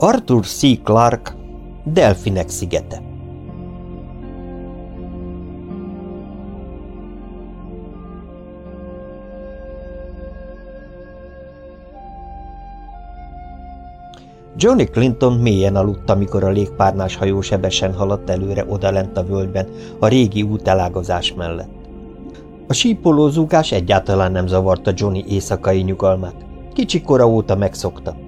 Arthur C. Clarke, Delfinek szigete Johnny Clinton mélyen aludt, amikor a légpárnás hajó sebesen haladt előre odalent a völgyben, a régi útelágazás mellett. A sípoló zúgás egyáltalán nem zavarta Johnny éjszakai nyugalmát. Kicsi kora óta megszokta.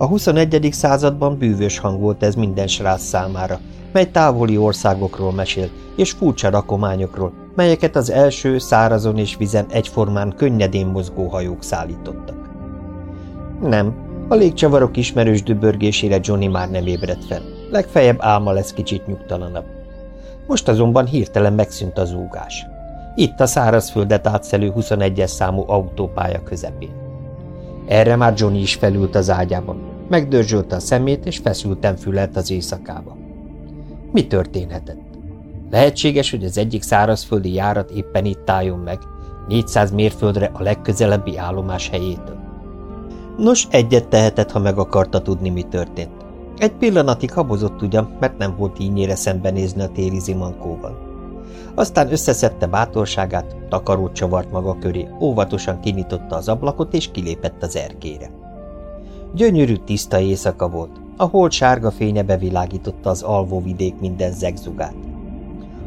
A 21. században bűvös hang volt ez minden srác számára, mely távoli országokról mesél, és furcsa rakományokról, melyeket az első szárazon és vizen egyformán könnyedén mozgó hajók szállítottak. Nem, a légcsavarok ismerős dübörgésére Johnny már nem ébredt fel. Legfeljebb álma lesz kicsit nyugtalanabb. Most azonban hirtelen megszűnt az úgás. Itt a szárazföldet átszelő 21-es számú autópálya közepén. Erre már Johnny is felült az ágyában. Megdörzsölte a szemét, és feszülten fülelt az éjszakába. Mi történhetett? Lehetséges, hogy az egyik szárazföldi járat éppen itt álljon meg, 400 mérföldre a legközelebbi állomás helyétől. Nos, egyet tehetett, ha meg akarta tudni, mi történt. Egy pillanatig habozott ugyan, mert nem volt ínyére szembenézni a téli zimankóval. Aztán összeszedte bátorságát, takarót csavart maga köré, óvatosan kinyitotta az ablakot és kilépett az erkére. Gyönyörű, tiszta éjszaka volt, a hold sárga fénye bevilágította az alvóvidék minden zegzugát.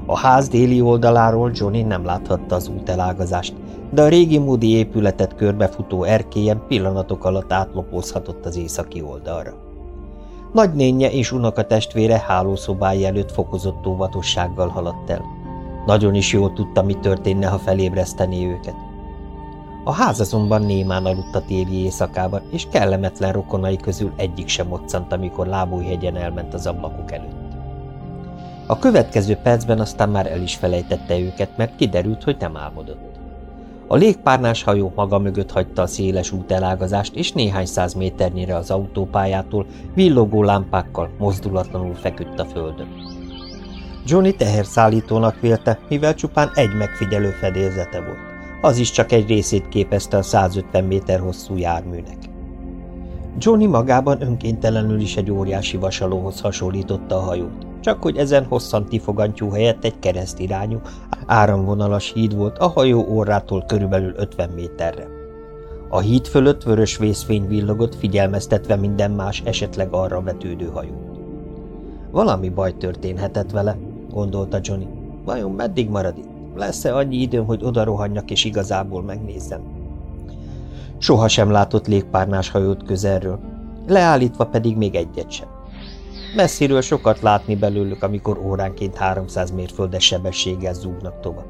A ház déli oldaláról Johnny nem láthatta az útelágazást, de a régi módi épületet körbefutó erkélyen pillanatok alatt átlopózhatott az északi oldalra. Nagynénye és unokatestvére hálószobája előtt fokozott óvatossággal haladt el. Nagyon is jól tudta, mi történne, ha felébresztené őket. A ház azonban némán aludt a téli éjszakában, és kellemetlen rokonai közül egyik sem moccant, amikor lábújhegyen elment az ablakuk előtt. A következő percben aztán már el is felejtette őket, mert kiderült, hogy nem álmodott. A légpárnás hajó maga mögött hagyta a széles útelágazást, és néhány száz méternyire az autópályától villogó lámpákkal mozdulatlanul feküdt a földön. Johnny teherszállítónak vélte, mivel csupán egy megfigyelő fedélzete volt. Az is csak egy részét képezte a 150 méter hosszú járműnek. Johnny magában önkéntelenül is egy óriási vasalóhoz hasonlította a hajót csak hogy ezen hosszan tifogantyú helyett egy keresztirányú, áramvonalas híd volt a hajó orrától körülbelül 50 méterre. A híd fölött vörös vészfény villogott, figyelmeztetve minden más esetleg arra vetődő hajót. Valami baj történhetett vele, gondolta Johnny. Vajon meddig marad itt? Lesz-e annyi időm, hogy oda rohanjak és igazából megnézzem? Soha sem látott légpárnás hajót közelről, leállítva pedig még egyet sem. Messziről sokat látni belőlük, amikor óránként 300 mérföldes sebességgel zúgnak tovább.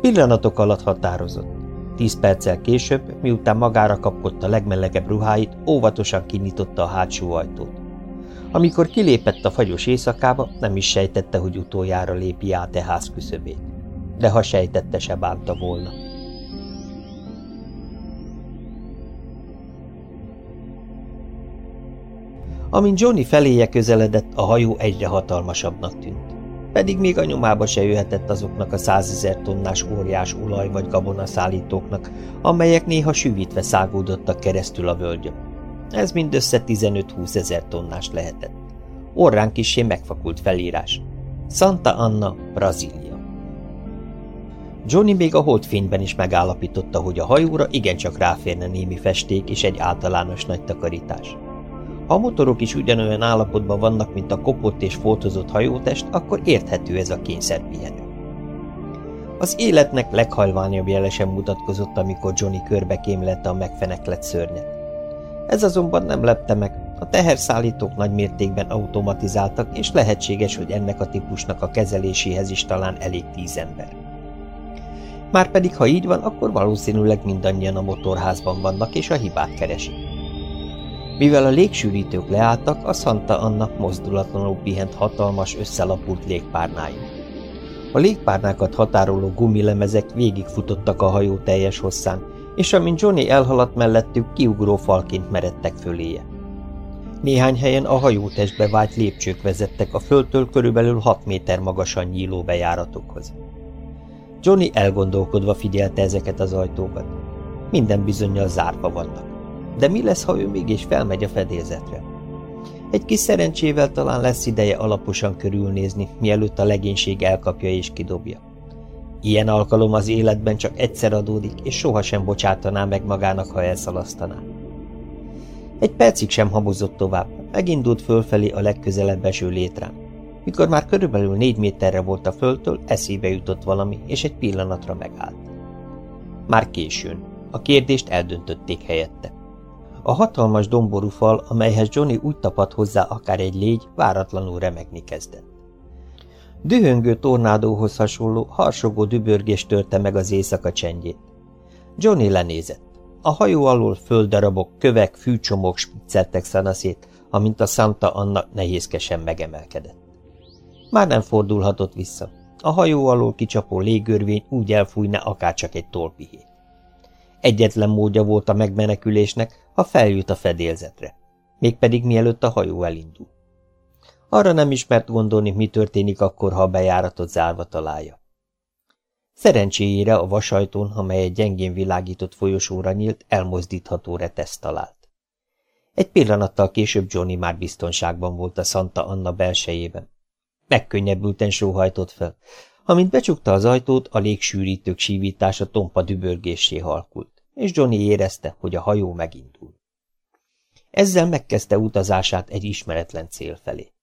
Pillanatok alatt határozott. Tíz perccel később, miután magára kapott a legmelegebb ruháit, óvatosan kinyitotta a hátsó ajtót. Amikor kilépett a fagyos éjszakába, nem is sejtette, hogy utoljára lépi át e ház küszöbét. De ha sejtette, se bánta volna. Amint Johnny feléje közeledett, a hajó egyre hatalmasabbnak tűnt. Pedig még a nyomába se jöhetett azoknak a százezer tonnás óriás olaj vagy gabona szállítóknak, amelyek néha süvítve szágódottak keresztül a völgyön. Ez mindössze 15-20 ezer tonnás lehetett. Orrán kisé megfakult felírás. Santa Anna, Brazília. Johnny még a holdfényben is megállapította, hogy a hajóra igencsak ráférne némi festék és egy általános nagy takarítás. Ha a motorok is ugyanolyan állapotban vannak, mint a kopott és foltozott hajótest, akkor érthető ez a kényszerpihenő. Az életnek leghajlványabb jele sem mutatkozott, amikor Johnny körbe kémlette a megfeneklett szörnyet. Ez azonban nem lepte meg, a teherszállítók nagy mértékben automatizáltak, és lehetséges, hogy ennek a típusnak a kezeléséhez is talán elég tíz ember. Márpedig, ha így van, akkor valószínűleg mindannyian a motorházban vannak, és a hibát keresik. Mivel a légsűrítők leálltak, a Santa Anna mozdulatlanul pihent hatalmas, összelapult légpárnáin. A légpárnákat határoló gumilemezek végigfutottak a hajó teljes hosszán, és amint Johnny elhaladt mellettük, kiugró falként meredtek föléje. Néhány helyen a hajótestbe vált lépcsők vezettek a földtől körülbelül 6 méter magasan nyíló bejáratokhoz. Johnny elgondolkodva figyelte ezeket az ajtókat. Minden bizonyal zárva vannak. De mi lesz, ha ő mégis felmegy a fedélzetre? Egy kis szerencsével talán lesz ideje alaposan körülnézni, mielőtt a legénység elkapja és kidobja. Ilyen alkalom az életben csak egyszer adódik, és sohasem bocsátaná meg magának, ha elszalasztaná. Egy percig sem habozott tovább, megindult fölfelé a legközelebb eső létrán. Mikor már körülbelül négy méterre volt a földtől, eszébe jutott valami, és egy pillanatra megállt. Már későn. A kérdést eldöntötték helyette. A hatalmas domború fal, amelyhez Johnny úgy tapadt hozzá akár egy légy, váratlanul remegni kezdett. Dühöngő tornádóhoz hasonló, harsogó dübörgés törte meg az éjszaka csendjét. Johnny lenézett. A hajó alól földdarabok, kövek, fűcsomók spicceltek szanaszét, amint a Santa Anna nehézkesen megemelkedett. Már nem fordulhatott vissza. A hajó alól kicsapó légörvény úgy elfújna akárcsak egy tolpihét. Egyetlen módja volt a megmenekülésnek, ha feljut a fedélzetre, mégpedig mielőtt a hajó elindul. Arra nem ismert gondolni, mi történik akkor, ha a bejáratot zárva találja. Szerencséjére a vasajtón, amely egy gyengén világított folyosóra nyílt, elmozdítható reteszt talált. Egy pillanattal később Johnny már biztonságban volt a Santa Anna belsejében. Megkönnyebbülten sóhajtott fel. Amint becsukta az ajtót, a légsűrítők sívítása tompa dübörgésé halkult, és Johnny érezte, hogy a hajó megindul. Ezzel megkezdte utazását egy ismeretlen cél felé.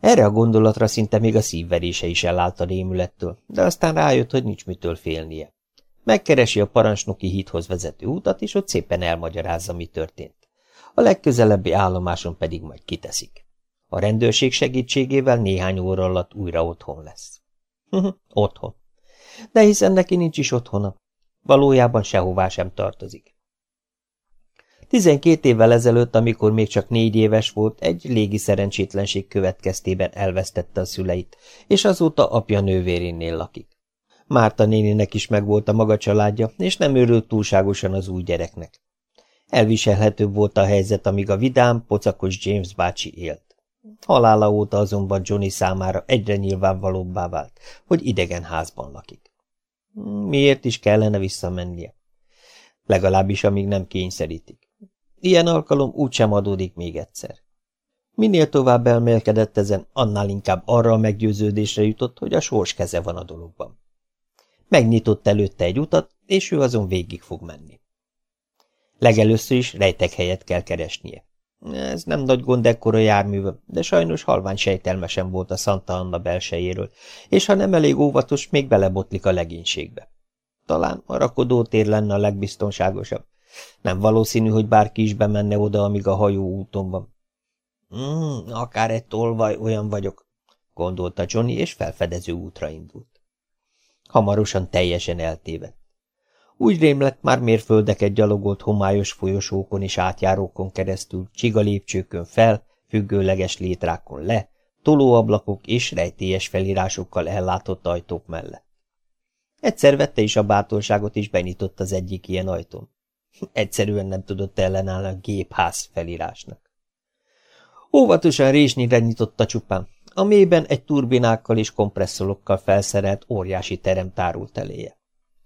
Erre a gondolatra szinte még a szívverése is elállt a rémülettől, de aztán rájött, hogy nincs mitől félnie. Megkeresi a parancsnoki hídhoz vezető utat, és ott szépen elmagyarázza, mi történt. A legközelebbi állomáson pedig majd kiteszik. A rendőrség segítségével néhány óra alatt újra otthon lesz. otthon. De hiszen neki nincs is otthona. Valójában sehová sem tartozik. Tizenkét évvel ezelőtt, amikor még csak négy éves volt, egy légi szerencsétlenség következtében elvesztette a szüleit, és azóta apja nővérénnél lakik. Márta néninek is megvolt a maga családja, és nem örült túlságosan az új gyereknek. Elviselhetőbb volt a helyzet, amíg a vidám, pocakos James bácsi élt. Halála óta azonban Johnny számára egyre nyilvánvalóbbá vált, hogy idegen házban lakik. Miért is kellene visszamennie? Legalábbis, amíg nem kényszerítik. Ilyen alkalom úgysem adódik még egyszer. Minél tovább elmélkedett ezen, annál inkább arra a meggyőződésre jutott, hogy a sors keze van a dologban. Megnyitott előtte egy utat, és ő azon végig fog menni. Legelőször is rejtek helyet kell keresnie. Ez nem nagy gond ekkora járműve, de sajnos halvány sejtelmesen volt a Santa Anna belsejéről, és ha nem elég óvatos, még belebotlik a legénységbe. Talán a rakodótér lenne a legbiztonságosabb, nem valószínű, hogy bárki is bemenne oda, amíg a hajó úton van. Hmm, akár egy tolvaj, olyan vagyok, gondolta Johnny, és felfedező útra indult. Hamarosan teljesen eltévedt. Úgy rémlett, már mérföldeket gyalogolt homályos folyosókon és átjárókon keresztül, csiga lépcsőkön fel, függőleges létrákon le, tolóablakok és rejtélyes felirásokkal ellátott ajtók mellett. Egyszer vette is a bátorságot, és benyitott az egyik ilyen ajtón. Egyszerűen nem tudott ellenállni a gépház felírásnak. Óvatosan résnyire nyitotta csupán. A mélyben egy turbinákkal és kompresszorokkal felszerelt óriási terem tárult eléje.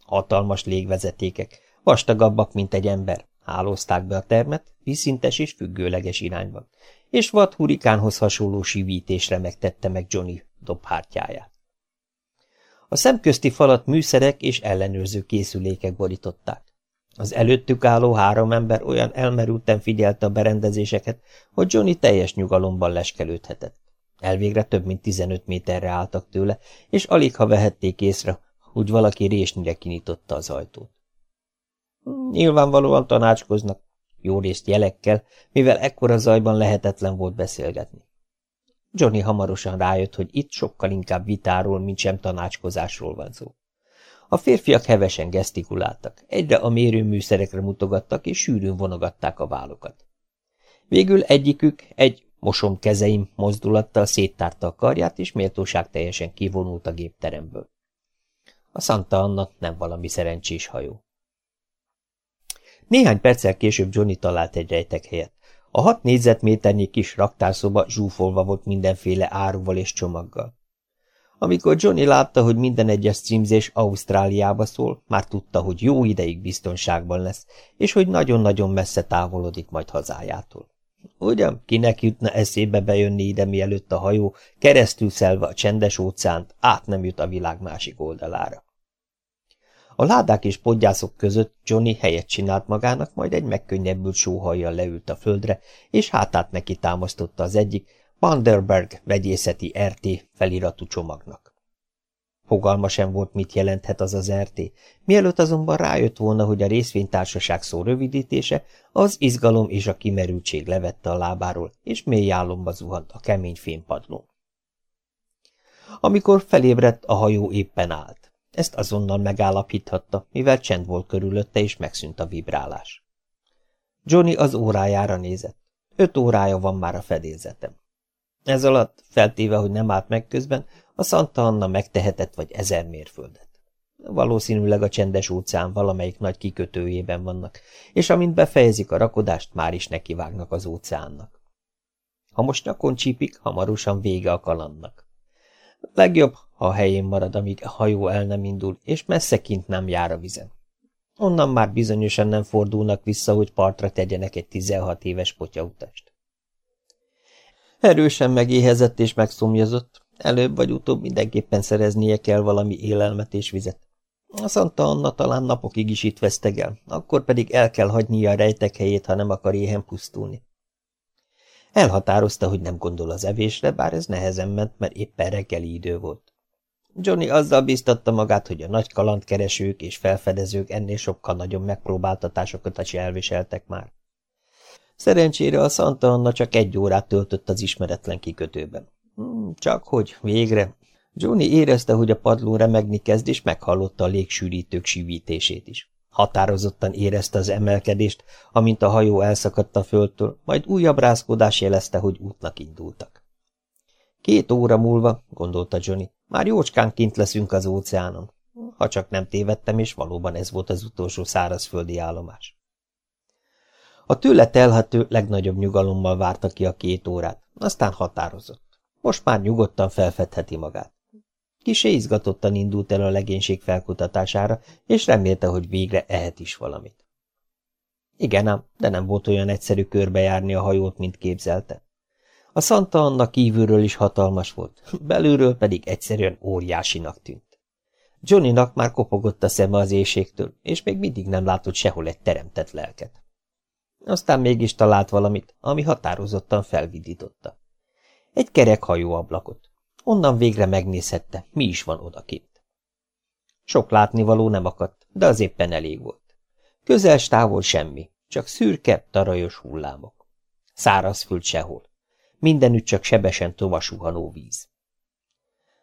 Hatalmas légvezetékek, vastagabbak, mint egy ember, hálózták be a termet, vízszintes és függőleges irányban, és vad hurikánhoz hasonló sivítésre megtette meg Johnny dobhártyáját. A szemközti falat műszerek és ellenőrző készülékek borították. Az előttük álló három ember olyan elmerülten figyelte a berendezéseket, hogy Johnny teljes nyugalomban leskelődhetett. Elvégre több mint 15 méterre álltak tőle, és alig ha vehették észre, hogy valaki résnyire kinyitotta az ajtót. Nyilvánvalóan tanácskoznak, jó részt jelekkel, mivel ekkora zajban lehetetlen volt beszélgetni. Johnny hamarosan rájött, hogy itt sokkal inkább vitáról, mint sem tanácskozásról van szó. A férfiak hevesen gesztikuláltak, egyre a mérőműszerekre mutogattak, és sűrűn vonogatták a válokat. Végül egyikük egy mosom kezeim mozdulattal széttárta a karját, és méltóság teljesen kivonult a gépteremből. A Santa Anna nem valami szerencsés hajó. Néhány perccel később Johnny talált egy rejtek helyet. A hat négyzetméternyi kis raktárszoba zsúfolva volt mindenféle áruval és csomaggal. Amikor Johnny látta, hogy minden egyes címzés Ausztráliába szól, már tudta, hogy jó ideig biztonságban lesz, és hogy nagyon-nagyon messze távolodik majd hazájától. Ugyan, kinek jutna eszébe bejönni ide, mielőtt a hajó keresztül szelve a csendes óceánt át nem jut a világ másik oldalára. A ládák és podgyászok között Johnny helyet csinált magának, majd egy megkönnyebbült sóhajjal leült a földre, és hátát neki támasztotta az egyik Vanderberg vegyészeti RT feliratú csomagnak. Fogalma sem volt, mit jelenthet az az RT, mielőtt azonban rájött volna, hogy a részvénytársaság szó rövidítése, az izgalom és a kimerültség levette a lábáról, és mély álomba zuhant a kemény fénypadlón. Amikor felébredt, a hajó éppen állt. Ezt azonnal megállapíthatta, mivel csend volt körülötte, és megszűnt a vibrálás. Johnny az órájára nézett. Öt órája van már a fedélzetem. Ez alatt, feltéve, hogy nem állt meg közben, a Santa Anna megtehetett vagy ezer mérföldet. Valószínűleg a csendes óceán valamelyik nagy kikötőjében vannak, és amint befejezik a rakodást, már is nekivágnak az óceánnak. Ha most nyakon csípik, hamarosan vége a kalandnak. Legjobb, ha a helyén marad, amíg a hajó el nem indul, és messze kint nem jár a vizen. Onnan már bizonyosan nem fordulnak vissza, hogy partra tegyenek egy 16 éves potyautast. Erősen megéhezett és megszomjazott, előbb vagy utóbb mindenképpen szereznie kell valami élelmet és vizet. A Santa Anna talán napokig is itt vesztegel, akkor pedig el kell hagynia a rejtek helyét, ha nem akar éhen pusztulni. Elhatározta, hogy nem gondol az evésre, bár ez nehezen ment, mert éppen reggeli idő volt. Johnny azzal biztatta magát, hogy a nagy kalandkeresők és felfedezők ennél sokkal nagyobb megpróbáltatásokat is elviseltek már. Szerencsére a Santa Anna csak egy órát töltött az ismeretlen kikötőben. Hmm, csak hogy végre. Johnny érezte, hogy a padló remegni kezd, és meghallotta a légsűrítők sivítését is. Határozottan érezte az emelkedést, amint a hajó elszakadt a földtől, majd újabb rázkodás jelezte, hogy útnak indultak. Két óra múlva, gondolta Johnny, már jócskán kint leszünk az óceánon. Ha csak nem tévedtem, és valóban ez volt az utolsó szárazföldi állomás. A tőle telhető legnagyobb nyugalommal várta ki a két órát, aztán határozott. Most már nyugodtan felfedheti magát. Kisé izgatottan indult el a legénység felkutatására, és remélte, hogy végre ehet is valamit. Igen ám, de nem volt olyan egyszerű körbejárni a hajót, mint képzelte. A Santa Anna kívülről is hatalmas volt, belülről pedig egyszerűen óriásinak tűnt. Johnnynak már kopogott a szeme az éjségtől, és még mindig nem látott sehol egy teremtett lelket. Aztán mégis talált valamit, ami határozottan felvidította. Egy kerek hajóablakot. Onnan végre megnézhette, mi is van odakint. Sok látnivaló nem akadt, de az éppen elég volt. Közel távol semmi, csak szürke, tarajos hullámok. Szárazföld sehol. Mindenütt csak sebesen tovasuhanó víz.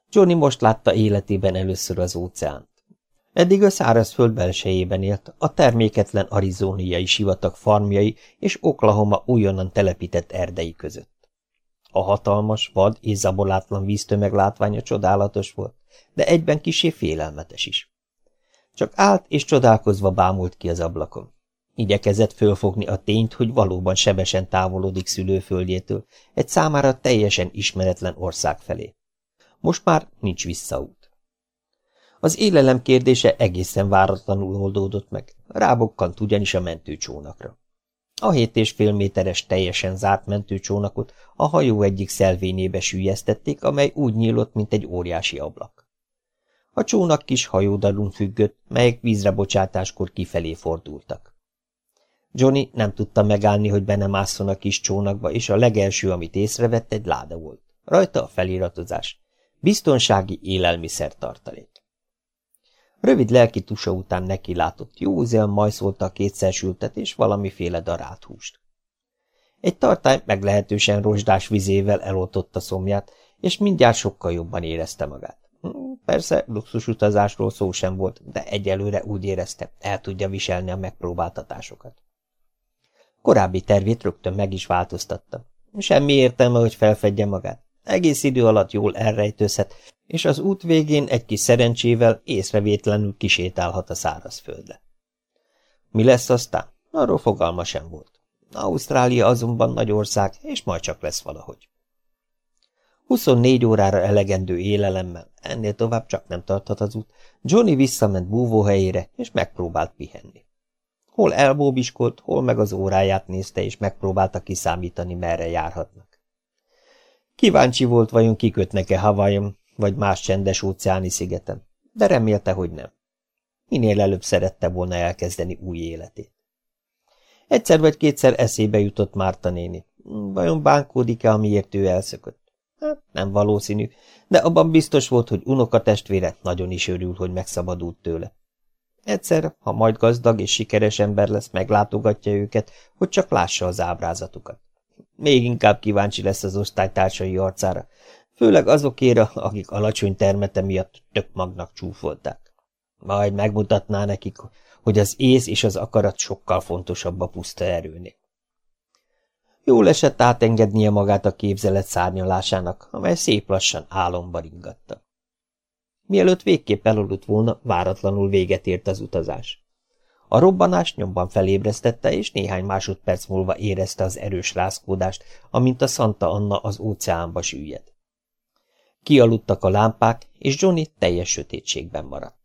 Johnny most látta életében először az óceánt. Eddig a szárazföld belsejében élt, a terméketlen arizóniai sivatag farmjai és Oklahoma újonnan telepített erdei között. A hatalmas, vad és zabolátlan víztömeg látványa csodálatos volt, de egyben kisé félelmetes is. Csak állt és csodálkozva bámult ki az ablakon. Igyekezett fölfogni a tényt, hogy valóban sebesen távolodik szülőföldjétől, egy számára teljesen ismeretlen ország felé. Most már nincs visszaút. Az élelem kérdése egészen váratlanul oldódott meg, rábokkant ugyanis a mentőcsónakra. A hét és fél méteres teljesen zárt mentőcsónakot a hajó egyik szelvényébe sűjesztették, amely úgy nyílott, mint egy óriási ablak. A csónak kis hajódalun függött, melyek vízre bocsátáskor kifelé fordultak. Johnny nem tudta megállni, hogy benne másszon a kis csónakba, és a legelső, amit észrevett, egy láda volt. Rajta a feliratozás. Biztonsági élelmiszer tartalék. Rövid lelki tusa után neki látott, józan majszolta a kétszersültet és valamiféle darált húst. Egy tartály meglehetősen rozsdás vizével eloltotta szomját, és mindjárt sokkal jobban érezte magát. Hm, persze luxusutazásról szó sem volt, de egyelőre úgy érezte, el tudja viselni a megpróbáltatásokat. Korábbi tervét rögtön meg is változtatta. Semmi értelme, hogy felfedje magát. Egész idő alatt jól elrejtőzhet, és az út végén egy kis szerencsével észrevétlenül kisétálhat a szárazföldre. Mi lesz aztán? Arról fogalma sem volt. Ausztrália azonban nagy ország, és majd csak lesz valahogy. 24 órára elegendő élelemmel, ennél tovább csak nem tarthat az út, Johnny visszament búvóhelyére, és megpróbált pihenni. Hol elbóbiskolt, hol meg az óráját nézte, és megpróbálta kiszámítani, merre járhatnak. Kíváncsi volt, vajon kikötnek-e Hawaiion, vagy más csendes óceáni szigeten, de remélte, hogy nem. Minél előbb szerette volna elkezdeni új életét. Egyszer vagy kétszer eszébe jutott Márta néni. Vajon bánkódik-e, amiért ő elszökött? Hát nem valószínű, de abban biztos volt, hogy unokatestvére nagyon is örül, hogy megszabadult tőle. Egyszer, ha majd gazdag és sikeres ember lesz, meglátogatja őket, hogy csak lássa az ábrázatukat. Még inkább kíváncsi lesz az osztálytársai arcára, főleg azokéra, akik alacsony termete miatt tök magnak csúfolták. Majd megmutatná nekik, hogy az ész és az akarat sokkal fontosabb a puszta erőnél. Jól esett átengednie magát a képzelet szárnyalásának, amely szép lassan álomba ringatta. Mielőtt végképp elaludt volna, váratlanul véget ért az utazás. A robbanás nyomban felébresztette, és néhány másodperc múlva érezte az erős rázkódást, amint a Santa Anna az óceánba süllyed. Kialudtak a lámpák, és Johnny teljes sötétségben maradt.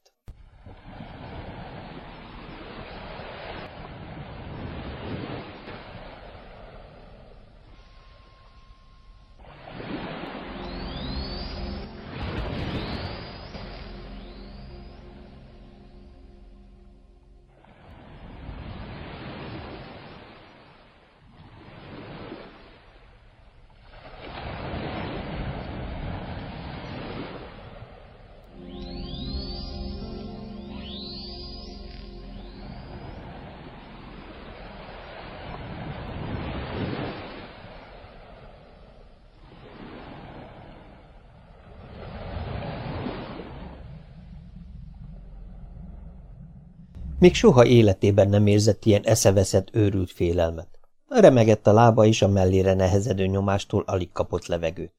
Még soha életében nem érzett ilyen eszeveszett, őrült félelmet. Remegett a lába is a mellére nehezedő nyomástól alig kapott levegőt.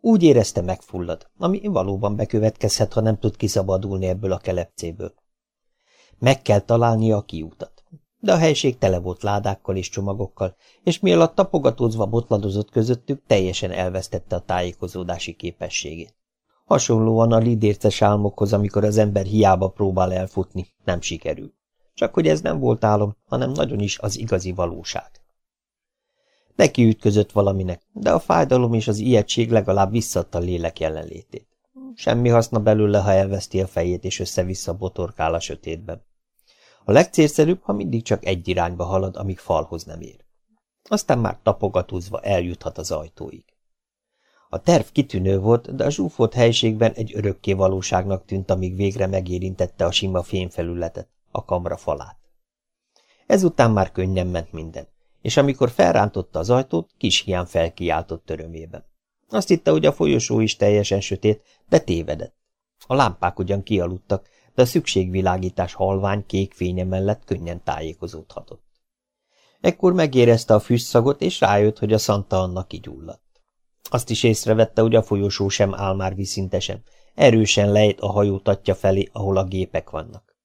Úgy érezte megfullad, ami valóban bekövetkezhet, ha nem tud kiszabadulni ebből a kelepcéből. Meg kell találnia a kiútat. De a helység tele volt ládákkal és csomagokkal, és mi tapogatózva botladozott közöttük, teljesen elvesztette a tájékozódási képességét. Hasonlóan a lidérces álmokhoz, amikor az ember hiába próbál elfutni, nem sikerül. Csak hogy ez nem volt álom, hanem nagyon is az igazi valóság. Neki ütközött valaminek, de a fájdalom és az ijegység legalább visszadta lélek jelenlétét. Semmi haszna belőle, ha elveszti a fejét és össze-vissza botorkál a sötétben. A legcélszerűbb, ha mindig csak egy irányba halad, amíg falhoz nem ér. Aztán már tapogatózva eljuthat az ajtóig. A terv kitűnő volt, de a zsúfolt helységben egy örökké valóságnak tűnt, amíg végre megérintette a sima fényfelületet, a kamra falát. Ezután már könnyen ment minden, és amikor felrántotta az ajtót, kis hián felkiáltott örömében. Azt hitte, hogy a folyosó is teljesen sötét, de tévedett. A lámpák ugyan kialudtak, de a szükségvilágítás halvány kék fénye mellett könnyen tájékozódhatott. Ekkor megérezte a füstszagot, és rájött, hogy a Santa Anna kigyulladt. Azt is észrevette, hogy a folyosó sem áll már viszintesen. Erősen lejt a hajó tatja felé, ahol a gépek vannak.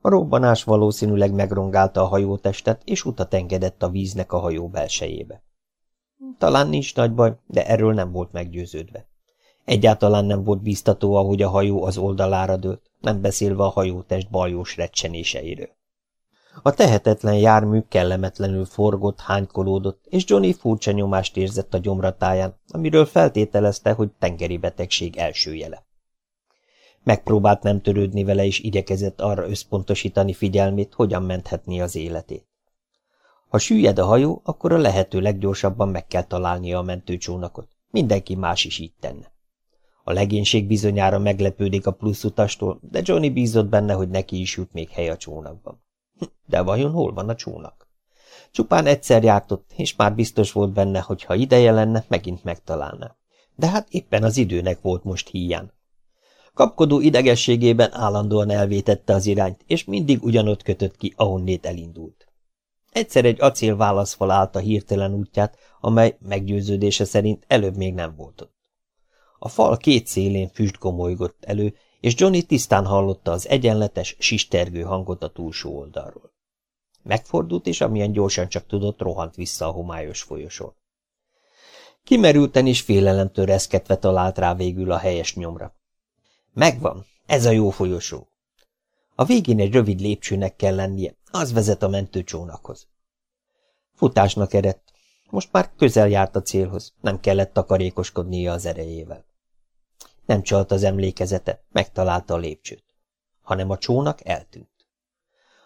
A robbanás valószínűleg megrongálta a hajótestet, és utat engedett a víznek a hajó belsejébe. Talán nincs nagy baj, de erről nem volt meggyőződve. Egyáltalán nem volt biztató, ahogy a hajó az oldalára dőlt, nem beszélve a hajótest baljós recsenéseiről. A tehetetlen jármű kellemetlenül forgott, hánykolódott, és Johnny furcsa nyomást érzett a gyomratáján, amiről feltételezte, hogy tengeri betegség első jele. Megpróbált nem törődni vele, és igyekezett arra összpontosítani figyelmét, hogyan menthetné az életét. Ha süllyed a hajó, akkor a lehető leggyorsabban meg kell találnia a mentőcsónakot. Mindenki más is így tenne. A legénység bizonyára meglepődik a plusz utastól, de Johnny bízott benne, hogy neki is jut még hely a csónakban. De vajon hol van a csónak? Csupán egyszer járt ott, és már biztos volt benne, hogy ha ideje lenne, megint megtalálná. De hát éppen az időnek volt most híján. Kapkodó idegességében állandóan elvétette az irányt, és mindig ugyanott kötött ki, ahonnét elindult. Egyszer egy acél válaszfal állt a hirtelen útját, amely meggyőződése szerint előbb még nem volt ott. A fal két szélén füst gomolygott elő, és Johnny tisztán hallotta az egyenletes, sistergő hangot a túlsó oldalról. Megfordult, és amilyen gyorsan csak tudott, rohant vissza a homályos folyosón. Kimerülten és félelemtől reszketve talált rá végül a helyes nyomra. Megvan, ez a jó folyosó. A végén egy rövid lépcsőnek kell lennie, az vezet a mentőcsónakhoz. Futásnak eredt. Most már közel járt a célhoz, nem kellett takarékoskodnia az erejével. Nem csalt az emlékezete, megtalálta a lépcsőt, hanem a csónak eltűnt.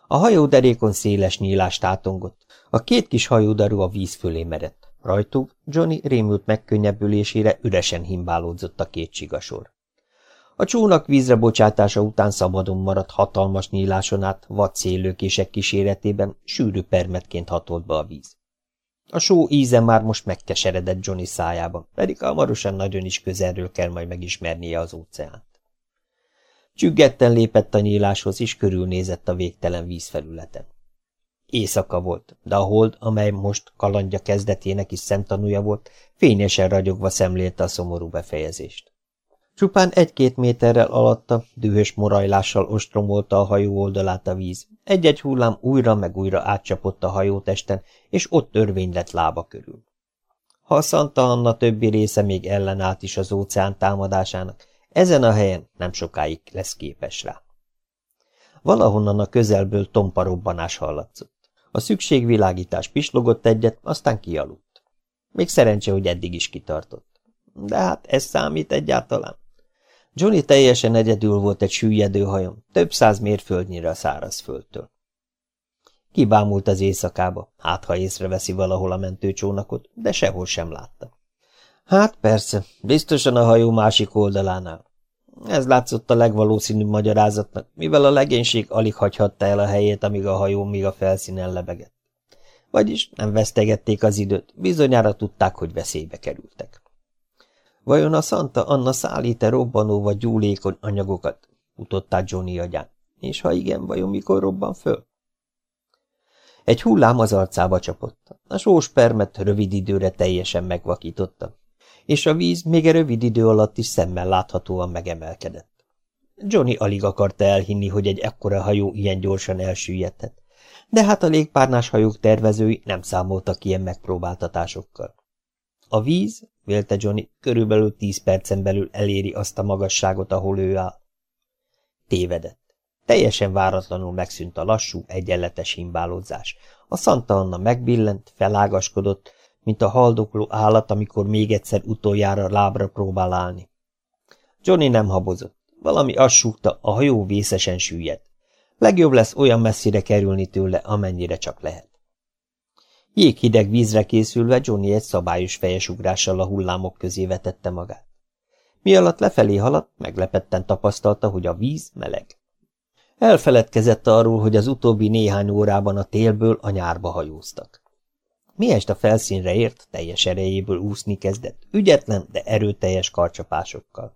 A hajóderékon széles nyílás tátongott, a két kis hajódarú a víz fölé merett. Rajtuk Johnny rémült megkönnyebbülésére üresen himbálódzott a két csigasor. A csónak vízre bocsátása után szabadon maradt hatalmas nyíláson át vad szélőkések kíséretében sűrű permetként hatolt be a víz. A só íze már most megkeseredett Johnny szájában, pedig hamarosan nagyon is közelről kell majd megismernie az óceánt. Csüggetten lépett a nyíláshoz, és körülnézett a végtelen vízfelületen. Éjszaka volt, de a hold, amely most kalandja kezdetének is szemtanúja volt, fényesen ragyogva szemlélte a szomorú befejezést. Csupán egy-két méterrel alatta dühös morajlással ostromolta a hajó oldalát a víz. Egy-egy hullám újra meg újra átcsapott a hajótesten, és ott törvény lett lába körül. Ha a Santa Anna többi része még ellenállt is az óceán támadásának, ezen a helyen nem sokáig lesz képes rá. Valahonnan a közelből tompa robbanás hallatszott. A szükségvilágítás pislogott egyet, aztán kialudt. Még szerencse, hogy eddig is kitartott. De hát ez számít egyáltalán. Johnny teljesen egyedül volt egy süllyedő hajón, több száz mérföldnyire a szárazföldtől. Kibámult az éjszakába, hát ha észreveszi valahol a mentőcsónakot, de sehol sem látta. Hát persze, biztosan a hajó másik oldalánál. Ez látszott a legvalószínűbb magyarázatnak, mivel a legénység alig hagyhatta el a helyét, amíg a hajó még a felszínen lebegett. Vagyis nem vesztegették az időt, bizonyára tudták, hogy veszélybe kerültek. Vajon a Santa Anna szállít-e robbanó vagy gyúlékony anyagokat? utották Johnny agyán. És ha igen, vajon mikor robban föl? Egy hullám az arcába csapott. A sós permet rövid időre teljesen megvakította, és a víz még a rövid idő alatt is szemmel láthatóan megemelkedett. Johnny alig akarta elhinni, hogy egy ekkora hajó ilyen gyorsan elsüllyedhet, de hát a légpárnás hajók tervezői nem számoltak ilyen megpróbáltatásokkal. A víz, vélte Johnny, körülbelül tíz percen belül eléri azt a magasságot, ahol ő áll. Tévedett. Teljesen váratlanul megszűnt a lassú, egyenletes himbálódzás. A Santa Anna megbillent, felágaskodott, mint a haldokló állat, amikor még egyszer utoljára lábra próbál állni. Johnny nem habozott. Valami azt a hajó vészesen süllyedt. Legjobb lesz olyan messzire kerülni tőle, amennyire csak lehet. Jéghideg vízre készülve Johnny egy szabályos fejesugrással a hullámok közé vetette magát. Mi alatt lefelé haladt, meglepetten tapasztalta, hogy a víz meleg. Elfeledkezett arról, hogy az utóbbi néhány órában a télből a nyárba hajóztak. Miest a felszínre ért, teljes erejéből úszni kezdett, ügyetlen, de erőteljes karcsapásokkal.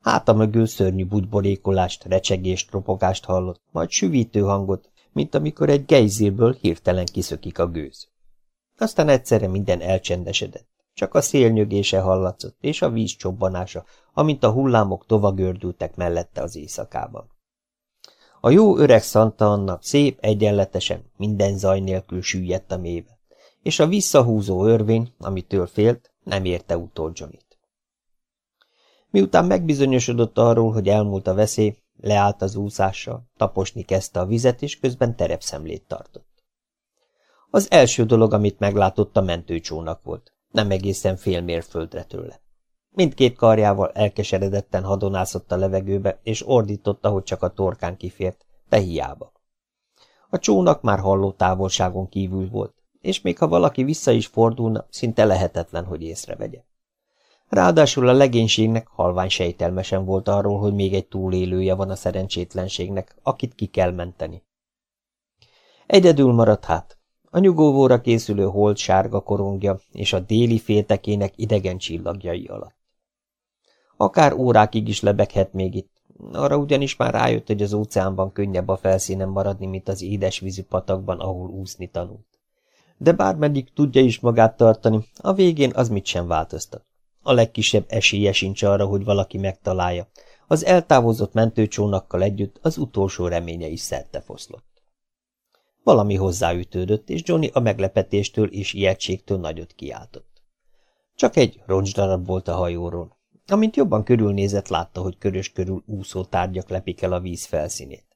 Háta mögül szörnyű budborékolást, recsegést, ropogást hallott, majd süvítő hangot, mint amikor egy gejzírből hirtelen kiszökik a gőz. Aztán egyszerre minden elcsendesedett, csak a szélnyögése hallatszott, és a víz csobbanása, amint a hullámok tovagördültek mellette az éjszakában. A jó öreg Santa Anna szép, egyenletesen, minden zaj nélkül süllyedt a mélybe, és a visszahúzó örvény, amitől félt, nem érte utol Johnnyt. Miután megbizonyosodott arról, hogy elmúlt a veszély, leállt az úszással, taposni kezdte a vizet, és közben terepszemlét tartott. Az első dolog, amit meglátott, a mentőcsónak volt, nem egészen fél mérföldre tőle. Mindkét karjával elkeseredetten hadonászott a levegőbe, és ordította, hogy csak a torkán kifért, de hiába. A csónak már halló távolságon kívül volt, és még ha valaki vissza is fordulna, szinte lehetetlen, hogy észrevegye. Ráadásul a legénységnek halvány sejtelmesen volt arról, hogy még egy túlélője van a szerencsétlenségnek, akit ki kell menteni. Egyedül maradt hát, a nyugovóra készülő hold sárga korongja és a déli féltekének idegen csillagjai alatt. Akár órákig is lebeghet még itt, arra ugyanis már rájött, hogy az óceánban könnyebb a felszínen maradni, mint az édesvízű patakban, ahol úszni tanult. De bármeddig tudja is magát tartani, a végén az mit sem változtat. A legkisebb esélye sincs arra, hogy valaki megtalálja. Az eltávozott mentőcsónakkal együtt az utolsó reménye is szerte foszlott. Valami hozzáütődött, és Johnny a meglepetéstől és ijegységtől nagyot kiáltott. Csak egy roncsdarab volt a hajóról. Amint jobban körülnézett, látta, hogy körös körül úszó tárgyak lepik el a víz felszínét.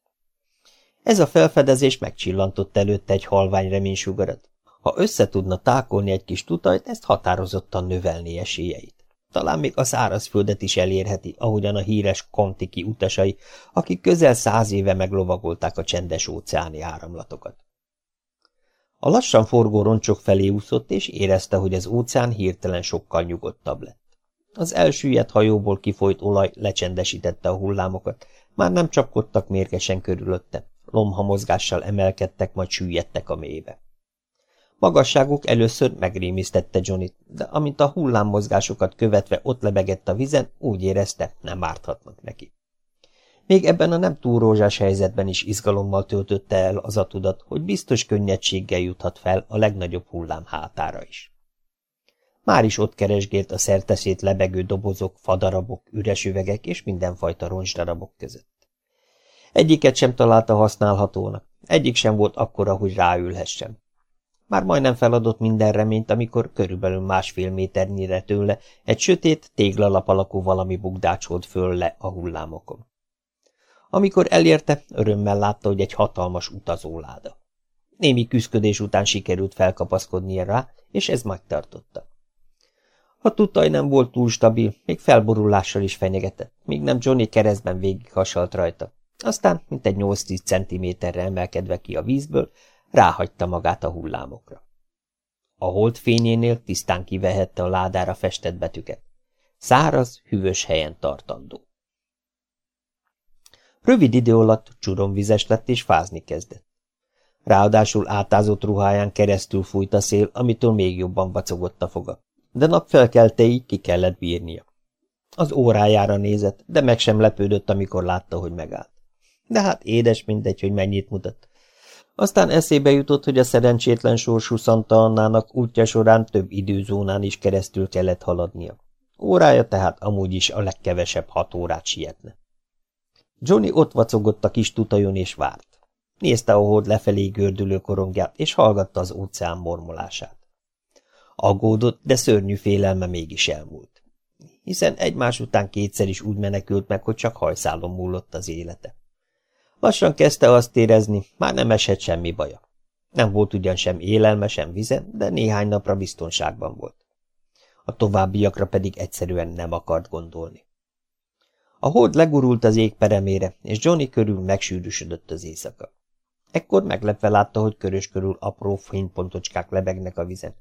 Ez a felfedezés megcsillantott előtte egy halvány reménysugarat. Ha össze tudna tákolni egy kis tutajt, ezt határozottan növelni esélyeit. Talán még a szárazföldet is elérheti, ahogyan a híres kontiki utasai, akik közel száz éve meglovagolták a csendes óceáni áramlatokat. A lassan forgó roncsok felé úszott, és érezte, hogy az óceán hirtelen sokkal nyugodtabb lett. Az elsüllyedt hajóból kifolyt olaj lecsendesítette a hullámokat, már nem csapkodtak mérgesen körülötte, lomha mozgással emelkedtek, majd süllyedtek a mélybe. Magasságuk először megrémisztette Johnnyt, de amint a hullámmozgásokat követve ott lebegett a vizen, úgy érezte, nem árthatnak neki. Még ebben a nem túl rózsás helyzetben is izgalommal töltötte el az a tudat, hogy biztos könnyedséggel juthat fel a legnagyobb hullám hátára is. Már is ott keresgélt a szerteszét lebegő dobozok, fadarabok, üres üvegek és mindenfajta roncsdarabok között. Egyiket sem találta használhatónak, egyik sem volt akkora, hogy ráülhessen. Már majdnem feladott minden reményt, amikor körülbelül másfél méternyire tőle egy sötét, téglalap alakú valami bugdácsolt föl le a hullámokon. Amikor elérte, örömmel látta, hogy egy hatalmas utazóláda. Némi küszködés után sikerült felkapaszkodnia rá, és ez megtartotta. A tutaj nem volt túl stabil, még felborulással is fenyegetett, míg nem Johnny keresztben végig hasalt rajta. Aztán, mint egy 8-10 centiméterre emelkedve ki a vízből, ráhagyta magát a hullámokra. A hold fényénél tisztán kivehette a ládára festett betűket. Száraz, hűvös helyen tartandó. Rövid idő alatt csuromvizes lett és fázni kezdett. Ráadásul átázott ruháján keresztül fújt a szél, amitől még jobban vacogott a foga. De napfelkeltéig ki kellett bírnia. Az órájára nézett, de meg sem lepődött, amikor látta, hogy megállt. De hát édes mindegy, hogy mennyit mutat. Aztán eszébe jutott, hogy a szerencsétlen sorsú Santa Annának útja során több időzónán is keresztül kellett haladnia. Órája tehát amúgy is a legkevesebb hat órát sietne. Johnny ott vacogott a kis tutajon és várt. Nézte a hord lefelé gördülő korongját, és hallgatta az óceán mormolását. Aggódott, de szörnyű félelme mégis elmúlt. Hiszen egymás után kétszer is úgy menekült meg, hogy csak hajszálon múlott az élete. Lassan kezdte azt érezni, már nem esett semmi baja. Nem volt ugyan sem élelme, sem vize, de néhány napra biztonságban volt. A továbbiakra pedig egyszerűen nem akart gondolni. A hold legurult az ég peremére, és Johnny körül megsűrűsödött az éjszaka. Ekkor meglepve látta, hogy körös körül apró fénypontocskák lebegnek a vizen.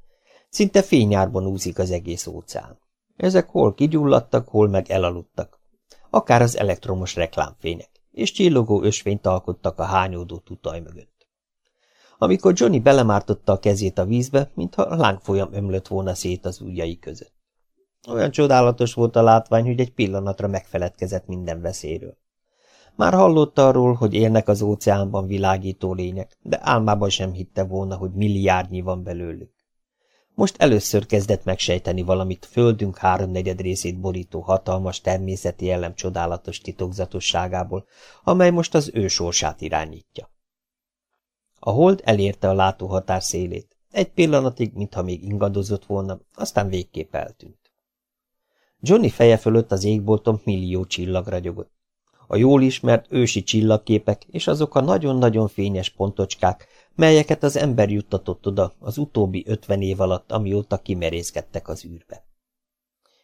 Szinte fényárban úszik az egész óceán. Ezek hol kigyulladtak, hol meg elaludtak. Akár az elektromos reklámfények, és csillogó ösvényt alkottak a hányódó tutaj mögött. Amikor Johnny belemártotta a kezét a vízbe, mintha a lángfolyam ömlött volna szét az ujjai között. Olyan csodálatos volt a látvány, hogy egy pillanatra megfeledkezett minden veszélyről. Már hallott arról, hogy élnek az óceánban világító lények, de álmában sem hitte volna, hogy milliárdnyi van belőlük. Most először kezdett megsejteni valamit földünk háromnegyed részét borító hatalmas természeti ellem csodálatos titokzatosságából, amely most az ő sorsát irányítja. A hold elérte a látóhatár szélét. Egy pillanatig, mintha még ingadozott volna, aztán végképp eltűnt. Johnny feje fölött az égbolton millió csillag ragyogott. A jól ismert ősi csillagképek és azok a nagyon-nagyon fényes pontocskák, melyeket az ember juttatott oda az utóbbi ötven év alatt, amióta kimerészkedtek az űrbe.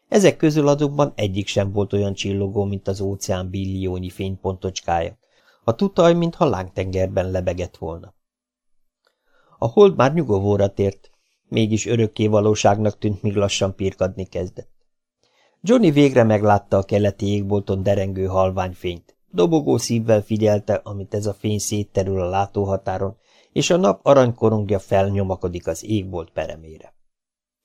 Ezek közül azokban egyik sem volt olyan csillogó, mint az óceán billiónyi fénypontocskája. A tutaj, mintha lángtengerben lebegett volna. A hold már nyugovóra tért, mégis örökké valóságnak tűnt, míg lassan pirkadni kezdett. Johnny végre meglátta a keleti égbolton derengő halványfényt. Dobogó szívvel figyelte, amit ez a fény szétterül a látóhatáron, és a nap aranykorongja felnyomakodik az égbolt peremére.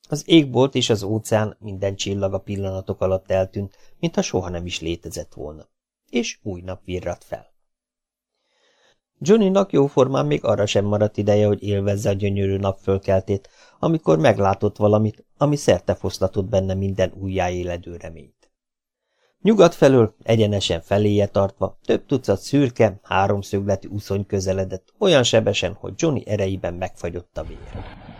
Az égbolt és az óceán minden csillag a pillanatok alatt eltűnt, mintha soha nem is létezett volna. És új nap virrat fel. Johnnynak jóformán még arra sem maradt ideje, hogy élvezze a gyönyörű napfölkeltét, amikor meglátott valamit, ami szertefoszlatott benne minden újjáéledő reményt. Nyugat felől, egyenesen feléje tartva, több tucat szürke, háromszögletű uszony közeledett, olyan sebesen, hogy Johnny erejében megfagyott a vér.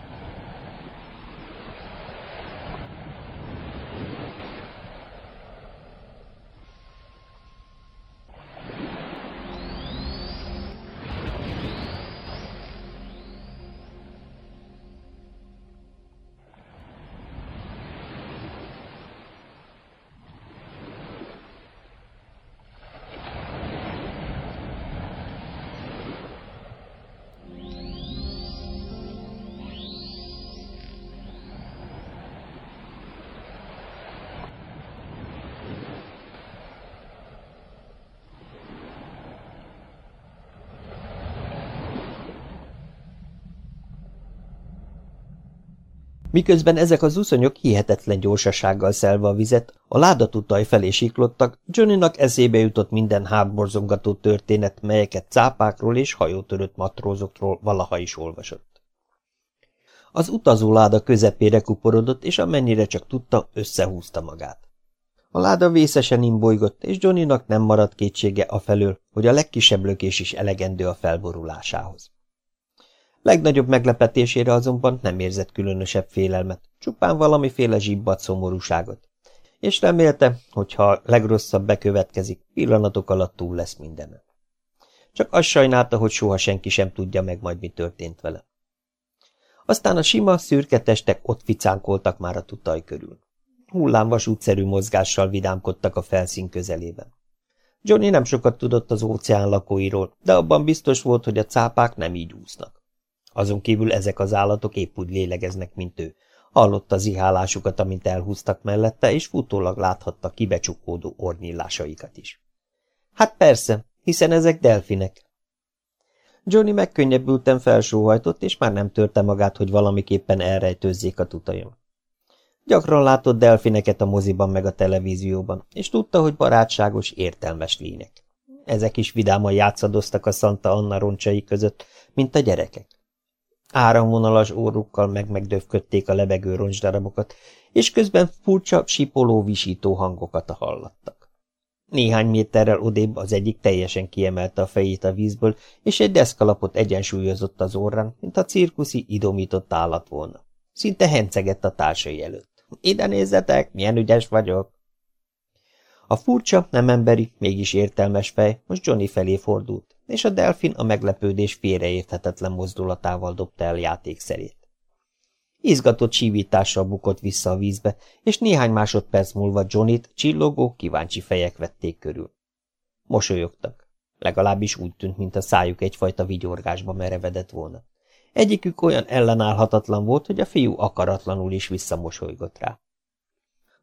Miközben ezek az uszonyok hihetetlen gyorsasággal szelve a vizet, a ládatutaj felé siklottak, Johnnynak eszébe jutott minden hátborzongató történet, melyeket cápákról és hajótörött matrózokról valaha is olvasott. Az utazóláda közepére kuporodott, és amennyire csak tudta, összehúzta magát. A láda vészesen imbolygott, és Johnnynak nem maradt kétsége afelől, hogy a legkisebb lökés is elegendő a felborulásához. Legnagyobb meglepetésére azonban nem érzett különösebb félelmet, csupán valamiféle zsibbat szomorúságot, és remélte, hogy ha legrosszabb bekövetkezik, pillanatok alatt túl lesz mindenen. Csak azt sajnálta, hogy soha senki sem tudja meg majd, mi történt vele. Aztán a sima, szürke testek ott ficánkoltak már a tutaj körül. Hullámvasútszerű mozgással vidámkodtak a felszín közelében. Johnny nem sokat tudott az óceán lakóiról, de abban biztos volt, hogy a cápák nem így úsznak. Azon kívül ezek az állatok épp úgy lélegeznek, mint ő. Hallotta zihálásukat, amint elhúztak mellette, és futólag láthatta kibecsukódó ornyillásaikat is. Hát persze, hiszen ezek delfinek. Johnny megkönnyebbülten felsóhajtott, és már nem törte magát, hogy valamiképpen elrejtőzzék a tutajon. Gyakran látott delfineket a moziban meg a televízióban, és tudta, hogy barátságos, értelmes lények. Ezek is vidáman játszadoztak a Santa Anna roncsai között, mint a gyerekek. Áramvonalas órukkal meg-megdöfködték a lebegő roncsdarabokat, és közben furcsa, sipoló, visító hangokat hallattak. Néhány méterrel odébb az egyik teljesen kiemelte a fejét a vízből, és egy deszkalapot egyensúlyozott az orrán, mint a cirkuszi idomított állat volna. Szinte hencegett a társai előtt. Ide nézzetek, milyen ügyes vagyok! A furcsa, nem emberi, mégis értelmes fej most Johnny felé fordult, és a delfin a meglepődés félreérthetetlen mozdulatával dobta el játékszerét. Izgatott sívítással bukott vissza a vízbe, és néhány másodperc múlva Johnnyt csillogó, kíváncsi fejek vették körül. Mosolyogtak. Legalábbis úgy tűnt, mint a szájuk egyfajta vigyorgásba merevedett volna. Egyikük olyan ellenállhatatlan volt, hogy a fiú akaratlanul is visszamosolygott rá.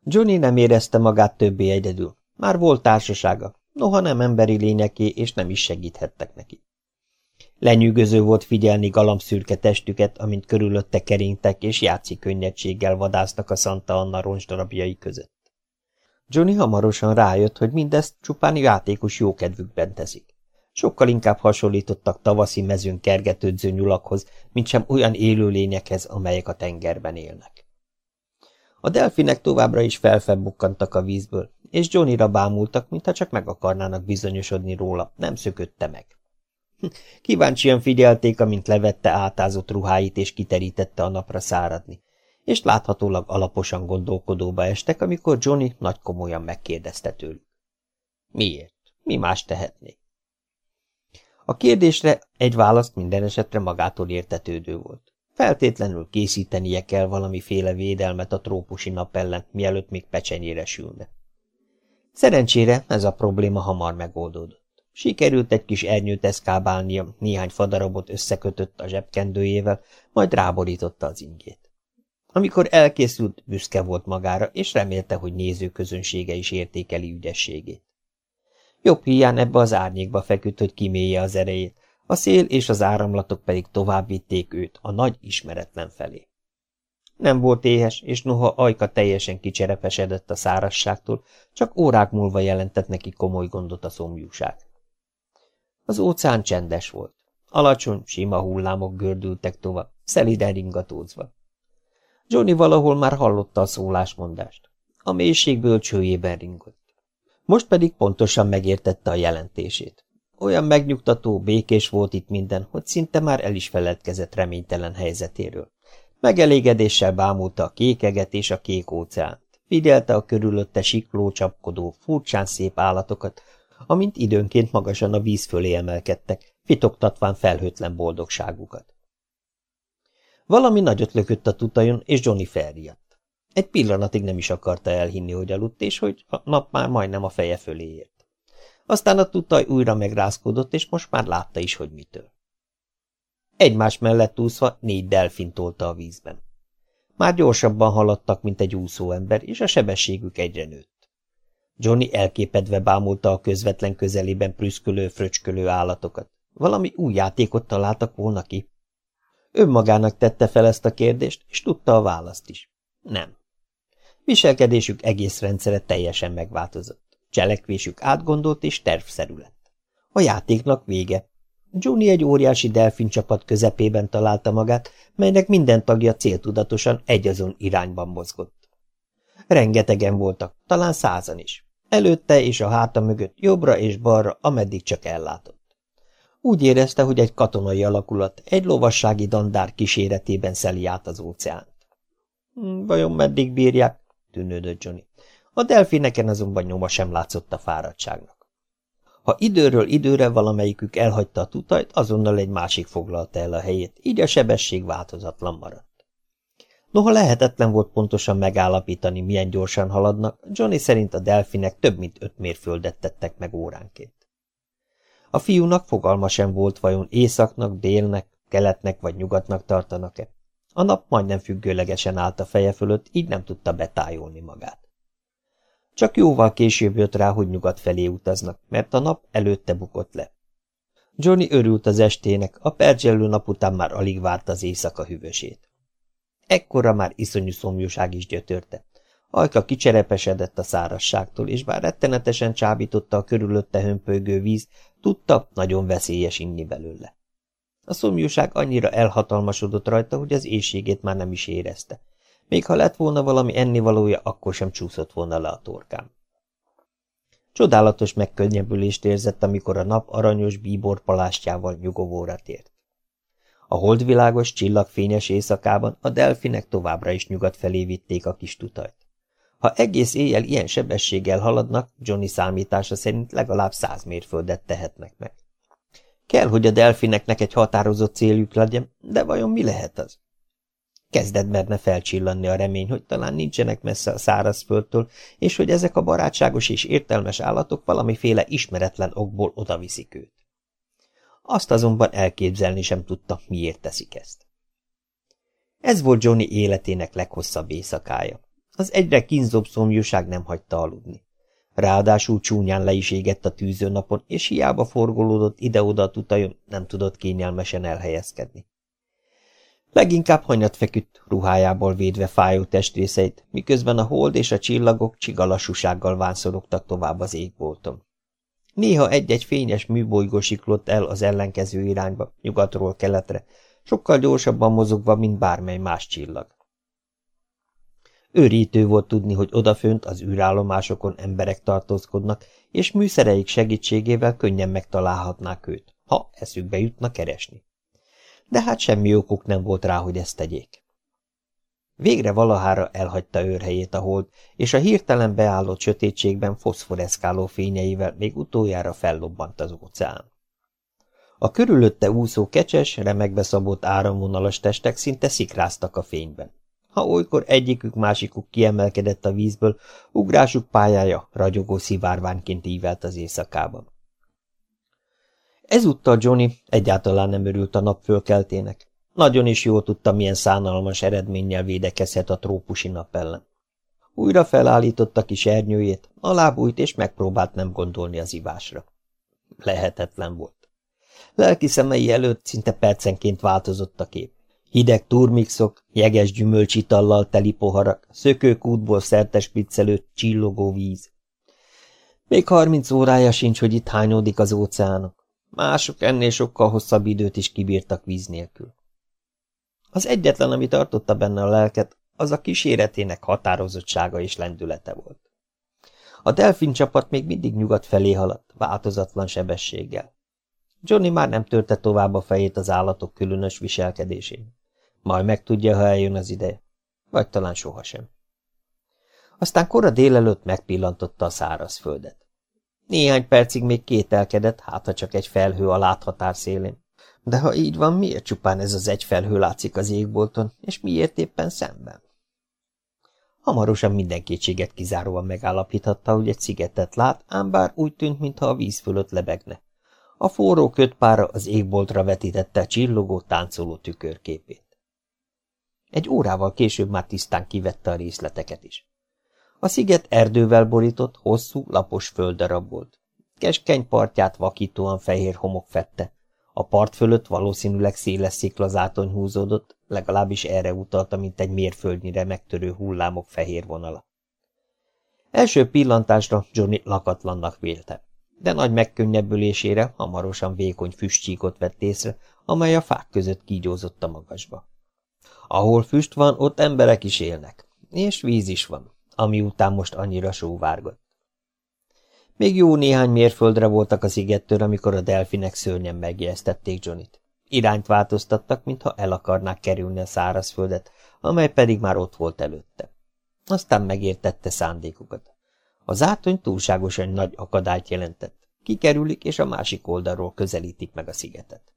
Johnny nem érezte magát többé egyedül. Már volt társasága, noha nem emberi lényeké, és nem is segíthettek neki. Lenyűgöző volt figyelni galambszürke testüket, amint körülötte keringtek, és játszik könnyedséggel vadásztak a Santa Anna roncsdarabjai között. Johnny hamarosan rájött, hogy mindezt csupán játékos jókedvükben teszik. Sokkal inkább hasonlítottak tavaszi mezőn kergetődző nyulakhoz, mint sem olyan élőlényekhez, amelyek a tengerben élnek. A delfinek továbbra is felfelbukkantak a vízből, és Johnnyra bámultak, mintha csak meg akarnának bizonyosodni róla, nem szökötte meg. Kíváncsian figyelték, amint levette átázott ruháit és kiterítette a napra száradni, és láthatólag alaposan gondolkodóba estek, amikor Johnny nagy komolyan megkérdezte tőlük. Miért? Mi más tehetnék? A kérdésre egy választ minden esetre magától értetődő volt. Feltétlenül készítenie kell valamiféle védelmet a trópusi nap ellen, mielőtt még pecsenyére sülne. Szerencsére ez a probléma hamar megoldódott. Sikerült egy kis ernyőt eszkábálnia, néhány fadarabot összekötött a zsebkendőjével, majd ráborította az ingét. Amikor elkészült, büszke volt magára, és remélte, hogy nézőközönsége is értékeli ügyességét. Jobb hiány ebbe az árnyékba feküdt, hogy kimélje az erejét, a szél és az áramlatok pedig tovább vitték őt a nagy ismeretlen felé. Nem volt éhes, és noha ajka teljesen kicserepesedett a szárasságtól, csak órák múlva jelentett neki komoly gondot a szomjúság. Az óceán csendes volt. Alacsony, sima hullámok gördültek tovább, szeliden ringatózva. Johnny valahol már hallotta a szólásmondást. A mélység csőjében ringott. Most pedig pontosan megértette a jelentését. Olyan megnyugtató, békés volt itt minden, hogy szinte már el is feledkezett reménytelen helyzetéről. Megelégedéssel bámulta a kékeget és a kék óceánt. Figyelte a körülötte sikló, csapkodó, furcsán szép állatokat, amint időnként magasan a víz fölé emelkedtek, fitoktatván felhőtlen boldogságukat. Valami nagyot lökött a tutajon, és Johnny felriadt. Egy pillanatig nem is akarta elhinni, hogy aludt, és hogy a nap már majdnem a feje fölé ért. Aztán a tutaj újra megrázkodott, és most már látta is, hogy mitől. Egymás mellett úszva négy delfin tolta a vízben. Már gyorsabban haladtak, mint egy úszóember, és a sebességük egyre nőtt. Johnny elképedve bámulta a közvetlen közelében prüszkölő, fröcskölő állatokat. Valami új játékot találtak volna ki. Önmagának tette fel ezt a kérdést, és tudta a választ is. Nem. Viselkedésük egész rendszere teljesen megváltozott. Cselekvésük átgondolt és tervszerű lett. A játéknak vége. Johnny egy óriási delfin csapat közepében találta magát, melynek minden tagja céltudatosan egyazon irányban mozgott. Rengetegen voltak, talán százan is. Előtte és a háta mögött jobbra és balra, ameddig csak ellátott. Úgy érezte, hogy egy katonai alakulat egy lovassági dandár kíséretében szeli át az óceánt. Hm, vajon meddig bírják? tűnődött Johnny. A delfineken azonban nyoma sem látszott a fáradtságnak. Ha időről időre valamelyikük elhagyta a tutajt, azonnal egy másik foglalta el a helyét, így a sebesség változatlan maradt. Noha lehetetlen volt pontosan megállapítani, milyen gyorsan haladnak, Johnny szerint a delfinek több mint öt mérföldet tettek meg óránként. A fiúnak fogalma sem volt, vajon északnak, délnek, keletnek vagy nyugatnak tartanak-e. A nap majdnem függőlegesen állt a feje fölött, így nem tudta betájolni magát. Csak jóval később jött rá, hogy nyugat felé utaznak, mert a nap előtte bukott le. Johnny örült az estének, a perzsellő nap után már alig várta az éjszaka hűvösét. Ekkora már iszonyú szomjúság is gyötörte. Ajka kicserepesedett a szárasságtól, és bár rettenetesen csábította a körülötte hömpölygő víz, tudta, nagyon veszélyes inni belőle. A szomjúság annyira elhatalmasodott rajta, hogy az éjségét már nem is érezte. Még ha lett volna valami ennivalója, akkor sem csúszott volna le a torkám. Csodálatos megkönnyebbülést érzett, amikor a nap aranyos bíbor palástjával nyugovóra tért. A holdvilágos, csillagfényes éjszakában a delfinek továbbra is nyugat felé vitték a kis tutajt. Ha egész éjjel ilyen sebességgel haladnak, Johnny számítása szerint legalább száz mérföldet tehetnek meg. Kell, hogy a delfineknek egy határozott céljuk legyen, de vajon mi lehet az? Kezdett benne felcsillanni a remény, hogy talán nincsenek messze a szárazföldtől, és hogy ezek a barátságos és értelmes állatok valamiféle ismeretlen okból odaviszik őt. Azt azonban elképzelni sem tudta, miért teszik ezt. Ez volt Johnny életének leghosszabb éjszakája. Az egyre kínzóbb szomjúság nem hagyta aludni. Ráadásul csúnyán le is égett a tűzőnapon, és hiába forgolódott ide-oda a tutajon, nem tudott kényelmesen elhelyezkedni. Leginkább hanyat feküdt, ruhájából védve fájó testrészeit, miközben a hold és a csillagok csigalassúsággal vánszorogtak tovább az égbolton. Néha egy-egy fényes műbolygó siklott el az ellenkező irányba, nyugatról keletre, sokkal gyorsabban mozogva, mint bármely más csillag. Őrítő volt tudni, hogy odafönt az űrállomásokon emberek tartózkodnak, és műszereik segítségével könnyen megtalálhatnák őt, ha eszükbe jutna keresni. De hát semmi okuk nem volt rá, hogy ezt tegyék. Végre valahára elhagyta őrhelyét a hold, és a hirtelen beállott sötétségben foszforeszkáló fényeivel még utoljára fellobbant az óceán. A körülötte úszó kecses, remekbe szabott áramvonalas testek szinte szikráztak a fényben. Ha olykor egyikük másikuk kiemelkedett a vízből, ugrásuk pályája ragyogó szivárványként ívelt az éjszakában. Ezúttal Johnny egyáltalán nem örült a nap fölkeltének. Nagyon is jól tudta, milyen szánalmas eredménnyel védekezhet a trópusi nap ellen. Újra felállította kis ernyőjét, alábújt és megpróbált nem gondolni az ivásra. Lehetetlen volt. Lelki szemei előtt szinte percenként változott a kép. Hideg turmixok, jeges gyümölcsitallal teli poharak, szökőkútból szertes piccelő, csillogó víz. Még harminc órája sincs, hogy itt hányódik az óceánok. Mások ennél sokkal hosszabb időt is kibírtak víz nélkül. Az egyetlen, ami tartotta benne a lelket, az a kíséretének határozottsága és lendülete volt. A delfin csapat még mindig nyugat felé haladt, változatlan sebességgel. Johnny már nem törte tovább a fejét az állatok különös viselkedésén. Majd megtudja, ha eljön az ideje. Vagy talán sohasem. Aztán kora délelőtt megpillantotta a szárazföldet. Néhány percig még kételkedett, hát ha csak egy felhő a láthatár szélén. De ha így van, miért csupán ez az egy felhő látszik az égbolton, és miért éppen szemben? Hamarosan minden kétséget kizáróan megállapíthatta, hogy egy szigetet lát, ám bár úgy tűnt, mintha a víz fölött lebegne. A forró kötpára az égboltra vetítette a csillogó, táncoló tükörképét. Egy órával később már tisztán kivette a részleteket is. A sziget erdővel borított, hosszú, lapos földdarab volt. Keskeny partját vakítóan fehér homok fette. A part fölött valószínűleg széles sziklazátony húzódott, legalábbis erre utalta, mint egy mérföldnyire megtörő hullámok fehér vonala. Első pillantásra Johnny lakatlannak vélte, de nagy megkönnyebbülésére hamarosan vékony füstcsíkot vett észre, amely a fák között kígyózott a magasba. Ahol füst van, ott emberek is élnek, és víz is van, ami után most annyira sóvárgott. Még jó néhány mérföldre voltak a szigettől, amikor a delfinek szörnyen megjegyeztették Johnnyt. Irányt változtattak, mintha el akarnák kerülni a szárazföldet, amely pedig már ott volt előtte. Aztán megértette szándékukat. A zátony túlságosan nagy akadályt jelentett. Kikerülik, és a másik oldalról közelítik meg a szigetet.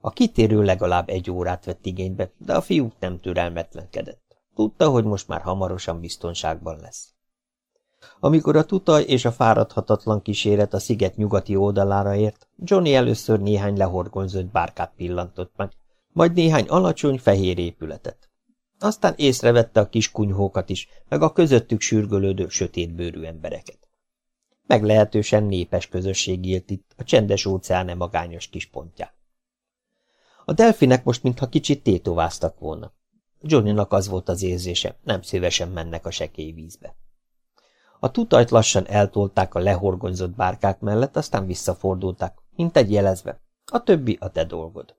A kitérő legalább egy órát vett igénybe, de a fiúk nem türelmetlenkedett. Tudta, hogy most már hamarosan biztonságban lesz. Amikor a tutaj és a fáradhatatlan kíséret a sziget nyugati oldalára ért, Johnny először néhány lehorgonyzott bárkát pillantott meg, majd néhány alacsony, fehér épületet. Aztán észrevette a kis kunyhókat is, meg a közöttük sürgölődő, sötétbőrű embereket. Meglehetősen népes közösség élt itt, a csendes óceán magányos kis pontján. A delfinek most mintha kicsit tétováztak volna. Johnnynak az volt az érzése, nem szívesen mennek a sekély vízbe. A tutajt lassan eltolták a lehorgonyzott bárkák mellett, aztán visszafordulták, mint egy jelezve. A többi a te dolgod.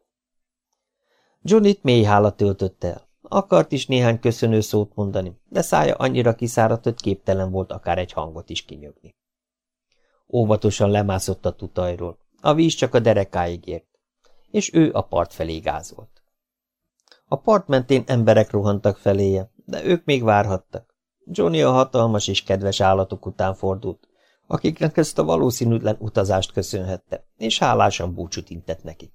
Johnnyt mély hála töltötte el. Akart is néhány köszönő szót mondani, de szája annyira kiszáradt, hogy képtelen volt akár egy hangot is kinyögni. Óvatosan lemászott a tutajról. A víz csak a derekáig ért, és ő a part felé gázolt. A part mentén emberek rohantak feléje, de ők még várhattak. Johnny a hatalmas és kedves állatok után fordult, akiknek ezt a valószínűtlen utazást köszönhette, és hálásan búcsút intett nekik.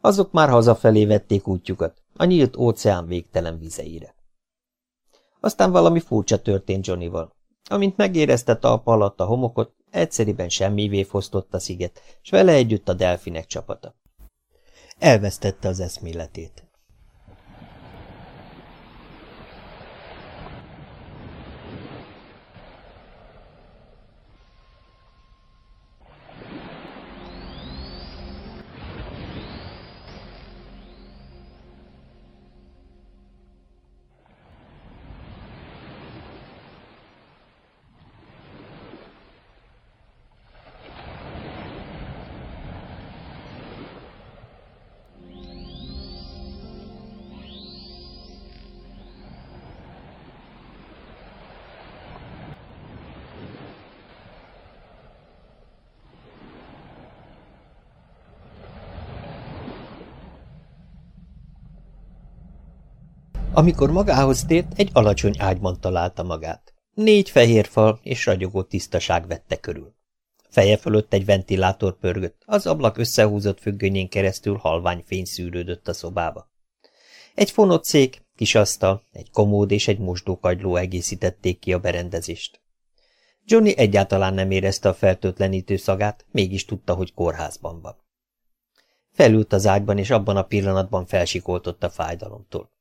Azok már hazafelé vették útjukat, a nyílt óceán végtelen vizeire. Aztán valami furcsa történt Johnnyval. Amint megérezte talpa alatt a homokot, egyszeriben semmivé fosztott a sziget, s vele együtt a delfinek csapata. Elvesztette az eszméletét. Amikor magához tért, egy alacsony ágyban találta magát. Négy fehér fal és ragyogó tisztaság vette körül. Feje fölött egy ventilátor pörgött, az ablak összehúzott függönyén keresztül halvány fény szűrődött a szobába. Egy fonott szék, kis asztal, egy komód és egy mosdókagyló egészítették ki a berendezést. Johnny egyáltalán nem érezte a fertőtlenítő szagát, mégis tudta, hogy kórházban van. Felült az ágyban, és abban a pillanatban felsikoltott a fájdalomtól.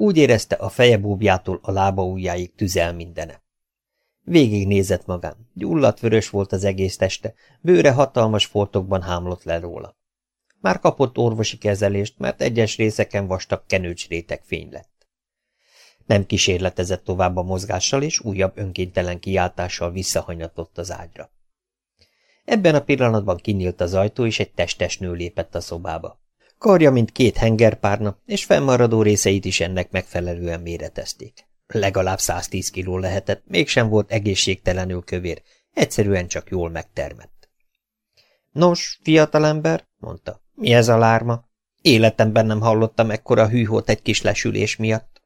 Úgy érezte, a feje búbjától a lába ujjáig tüzel mindene. Végig nézett magán, gyulladt vörös volt az egész teste, bőre hatalmas foltokban hámlott le róla. Már kapott orvosi kezelést, mert egyes részeken vastag kenőcsrétek fény lett. Nem kísérletezett tovább a mozgással, és újabb önkéntelen kiáltással visszahanyatott az ágyra. Ebben a pillanatban kinyílt az ajtó, és egy testes nő lépett a szobába. Karja, mint két hengerpárna, és fennmaradó részeit is ennek megfelelően méretezték. Legalább 110 kiló lehetett, mégsem volt egészségtelenül kövér, egyszerűen csak jól megtermett. Nos, fiatalember, mondta, mi ez a lárma? Életemben nem hallottam ekkora hűhót egy kis lesülés miatt.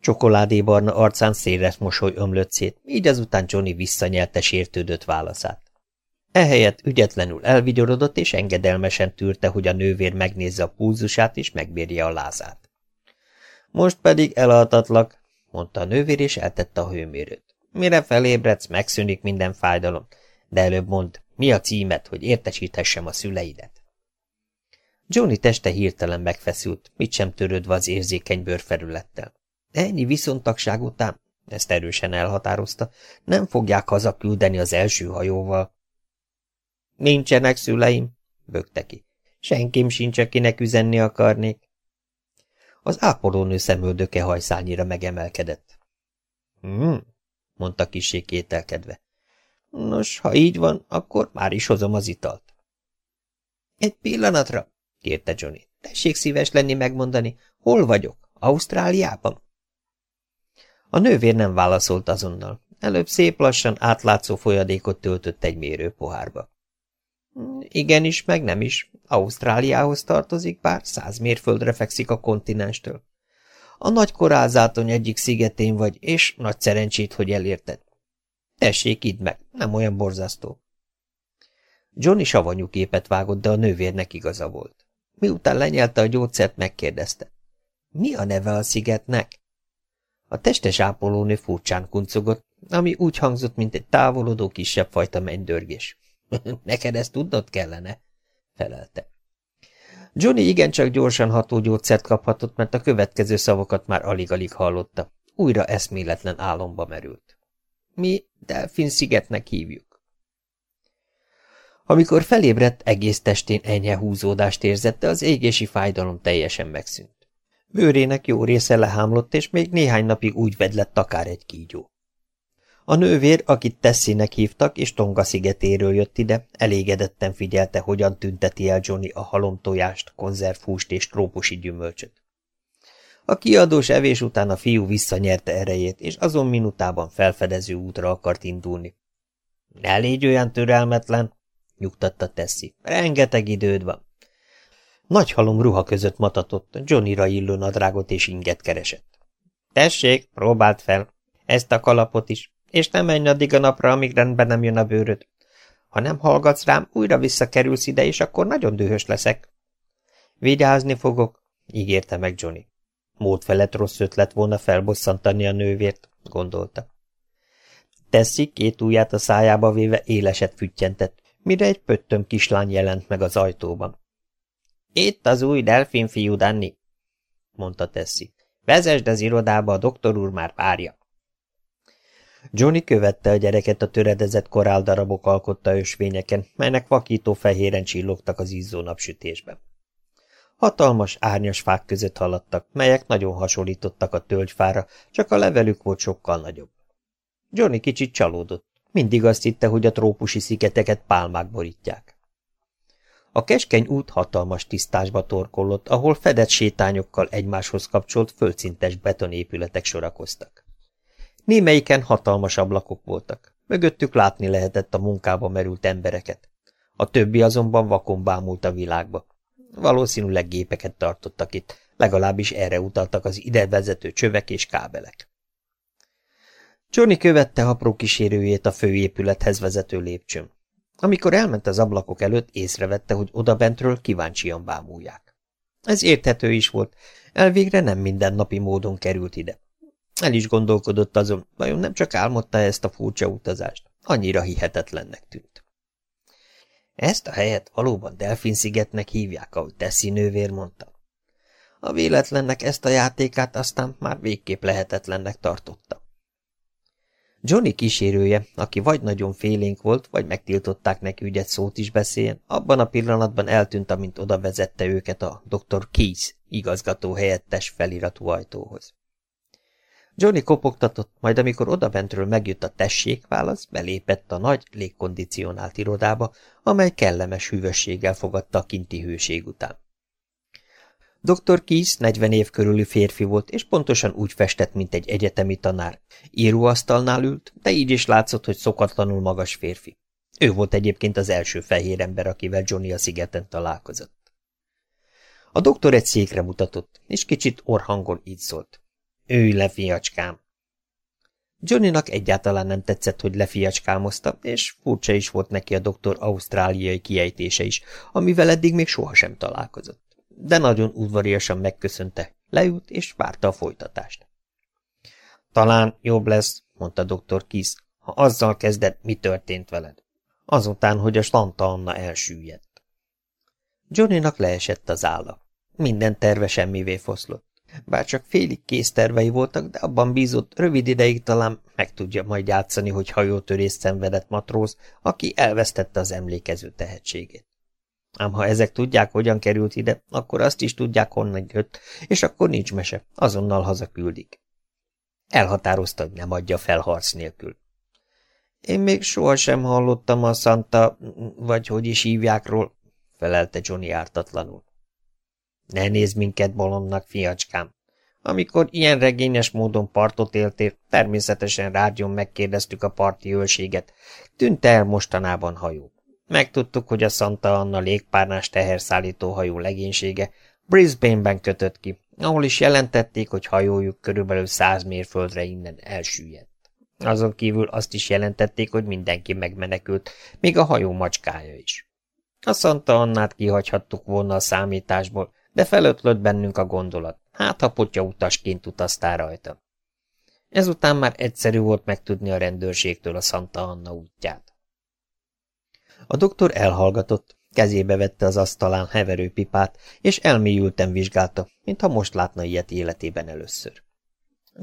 Csokoládébarna arcán széles mosoly ömlött szét, így azután Johnny visszanyelte sértődött válaszát. Ehelyett ügyetlenül elvigyorodott, és engedelmesen tűrte, hogy a nővér megnézze a pulzusát, és megbírja a lázát. Most pedig elaltatlak, mondta a nővér, és eltette a hőmérőt. Mire felébredsz, megszűnik minden fájdalom, de előbb mond, mi a címet, hogy értesíthessem a szüleidet. Johnny teste hirtelen megfeszült, mit sem törődve az érzékeny bőrfelülettel. Ennyi viszontagság után, ezt erősen elhatározta, nem fogják hazaküldeni az első hajóval, Nincsenek szüleim, bögte ki. Senkim sincs, akinek üzenni akarnék. Az ápolónő szemöldöke hajszányira megemelkedett. Hm, mondta kisé kételkedve. Nos, ha így van, akkor már is hozom az italt. Egy pillanatra, kérte Johnny. Tessék szíves lenni megmondani, hol vagyok? Ausztráliában? A nővér nem válaszolt azonnal. Előbb szép lassan átlátszó folyadékot töltött egy mérőpohárba. Igenis, meg nem is. Ausztráliához tartozik, bár száz mérföldre fekszik a kontinenstől. A nagy korázátony egyik szigetén vagy, és nagy szerencsét, hogy elérted. Tessék, idd meg, nem olyan borzasztó. Johnny savanyú képet vágott, de a nővérnek igaza volt. Miután lenyelte a gyógyszert, megkérdezte. Mi a neve a szigetnek? A testes ápolónő furcsán kuncogott, ami úgy hangzott, mint egy távolodó kisebb fajta mennydörgés. Neked ezt tudnod kellene, felelte. Johnny igencsak gyorsan ható gyógyszert kaphatott, mert a következő szavakat már alig-alig hallotta. Újra eszméletlen álomba merült. Mi Delfin szigetnek hívjuk. Amikor felébredt, egész testén enyhe húzódást érzett, de az égési fájdalom teljesen megszűnt. Bőrének jó része lehámlott, és még néhány napig úgy vedlett akár egy kígyó. A nővér, akit Tessinek hívtak, és Tonga szigetéről jött ide, elégedetten figyelte, hogyan tünteti el Johnny a halomtojást, konzervhúst és trópusi gyümölcsöt. A kiadós evés után a fiú visszanyerte erejét, és azon minutában felfedező útra akart indulni. – Ne légy olyan türelmetlen! – nyugtatta Tessi. – Rengeteg időd van. Nagy halom ruha között matatott, Johnnyra illő nadrágot és inget keresett. – Tessék, próbáld fel! Ezt a kalapot is! És nem menj addig a napra, amíg rendben nem jön a bőröd. Ha nem hallgatsz rám, újra visszakerülsz ide, és akkor nagyon dühös leszek. Vigyázni fogok, ígérte meg Johnny. Mód felett rossz ötlet volna felbosszantani a nővért, gondolta. Teszi két ujját a szájába véve éleset füttyentett, mire egy pöttöm kislány jelent meg az ajtóban. Itt az új delfin fiú, Danni, mondta Tessi. Vezesd az irodába, a doktor úr már várja. Johnny követte a gyereket a töredezett koráldarabok alkotta ösvényeken, melynek vakító fehéren csillogtak az izzó napsütésben. Hatalmas, árnyas fák között haladtak, melyek nagyon hasonlítottak a tölgyfára, csak a levelük volt sokkal nagyobb. Johnny kicsit csalódott. Mindig azt hitte, hogy a trópusi sziketeket pálmák borítják. A keskeny út hatalmas tisztásba torkollott, ahol fedett sétányokkal egymáshoz kapcsolt földszintes betonépületek sorakoztak. Némelyiken hatalmas ablakok voltak. Mögöttük látni lehetett a munkába merült embereket. A többi azonban vakon bámult a világba. Valószínűleg gépeket tartottak itt, legalábbis erre utaltak az ide vezető csövek és kábelek. Johnny követte apró kísérőjét a főépülethez vezető lépcsőn. Amikor elment az ablakok előtt, észrevette, hogy odabentről kíváncsian bámulják. Ez érthető is volt, elvégre nem mindennapi módon került ide. El is gondolkodott azon, vajon nem csak álmodta ezt a furcsa utazást. Annyira hihetetlennek tűnt. Ezt a helyet valóban Delfin-szigetnek hívják, ahogy Teszi nővér mondta. A véletlennek ezt a játékát aztán már végképp lehetetlennek tartotta. Johnny kísérője, aki vagy nagyon félénk volt, vagy megtiltották neki ügyet szót is beszéljen, abban a pillanatban eltűnt, amint oda vezette őket a dr. Keys igazgató helyettes feliratú ajtóhoz. Johnny kopogtatott, majd amikor odabentről megjött a tessékválasz, belépett a nagy, légkondicionált irodába, amely kellemes hűvösséggel fogadta a kinti hőség után. Dr. Keys 40 év körüli férfi volt, és pontosan úgy festett, mint egy egyetemi tanár. Íróasztalnál ült, de így is látszott, hogy szokatlanul magas férfi. Ő volt egyébként az első fehér ember, akivel Johnny a szigeten találkozott. A doktor egy székre mutatott, és kicsit orhangon így szólt. Ülj le, fiacskám! Johnnynak egyáltalán nem tetszett, hogy lefiacskámozta, és furcsa is volt neki a doktor ausztráliai kiejtése is, amivel eddig még sohasem találkozott. De nagyon udvariasan megköszönte, leült és várta a folytatást. Talán jobb lesz, mondta doktor Kisz, ha azzal kezded, mi történt veled. Azután, hogy a Slanta Anna elsüllyedt. Johnnynak leesett az álla. Minden terve semmivé foszlott. Bár csak félig kész tervei voltak, de abban bízott, rövid ideig talán meg tudja majd játszani, hogy hajótörést szenvedett matróz, aki elvesztette az emlékező tehetségét. Ám ha ezek tudják, hogyan került ide, akkor azt is tudják, honnan jött, és akkor nincs mese, azonnal hazaküldik. Elhatározta, hogy nem adja fel harc nélkül. Én még sohasem hallottam a Santa, vagy hogy is hívjákról, felelte Johnny ártatlanul. Ne nézd minket bolondnak, fiacskám. Amikor ilyen regényes módon partot éltél, természetesen rádión megkérdeztük a parti őrséget. Tűnt el mostanában hajó. Megtudtuk, hogy a Santa Anna légpárnás teherszállító hajó legénysége Brisbane-ben kötött ki, ahol is jelentették, hogy hajójuk körülbelül száz mérföldre innen elsüllyedt. Azon kívül azt is jelentették, hogy mindenki megmenekült, még a hajó macskája is. A Santa Annát kihagyhattuk volna a számításból, de felötlött bennünk a gondolat, hát ha potya utasként utaztál rajta. Ezután már egyszerű volt megtudni a rendőrségtől a Santa Anna útját. A doktor elhallgatott, kezébe vette az asztalán heverő pipát, és elmélyülten vizsgálta, mintha most látna ilyet életében először.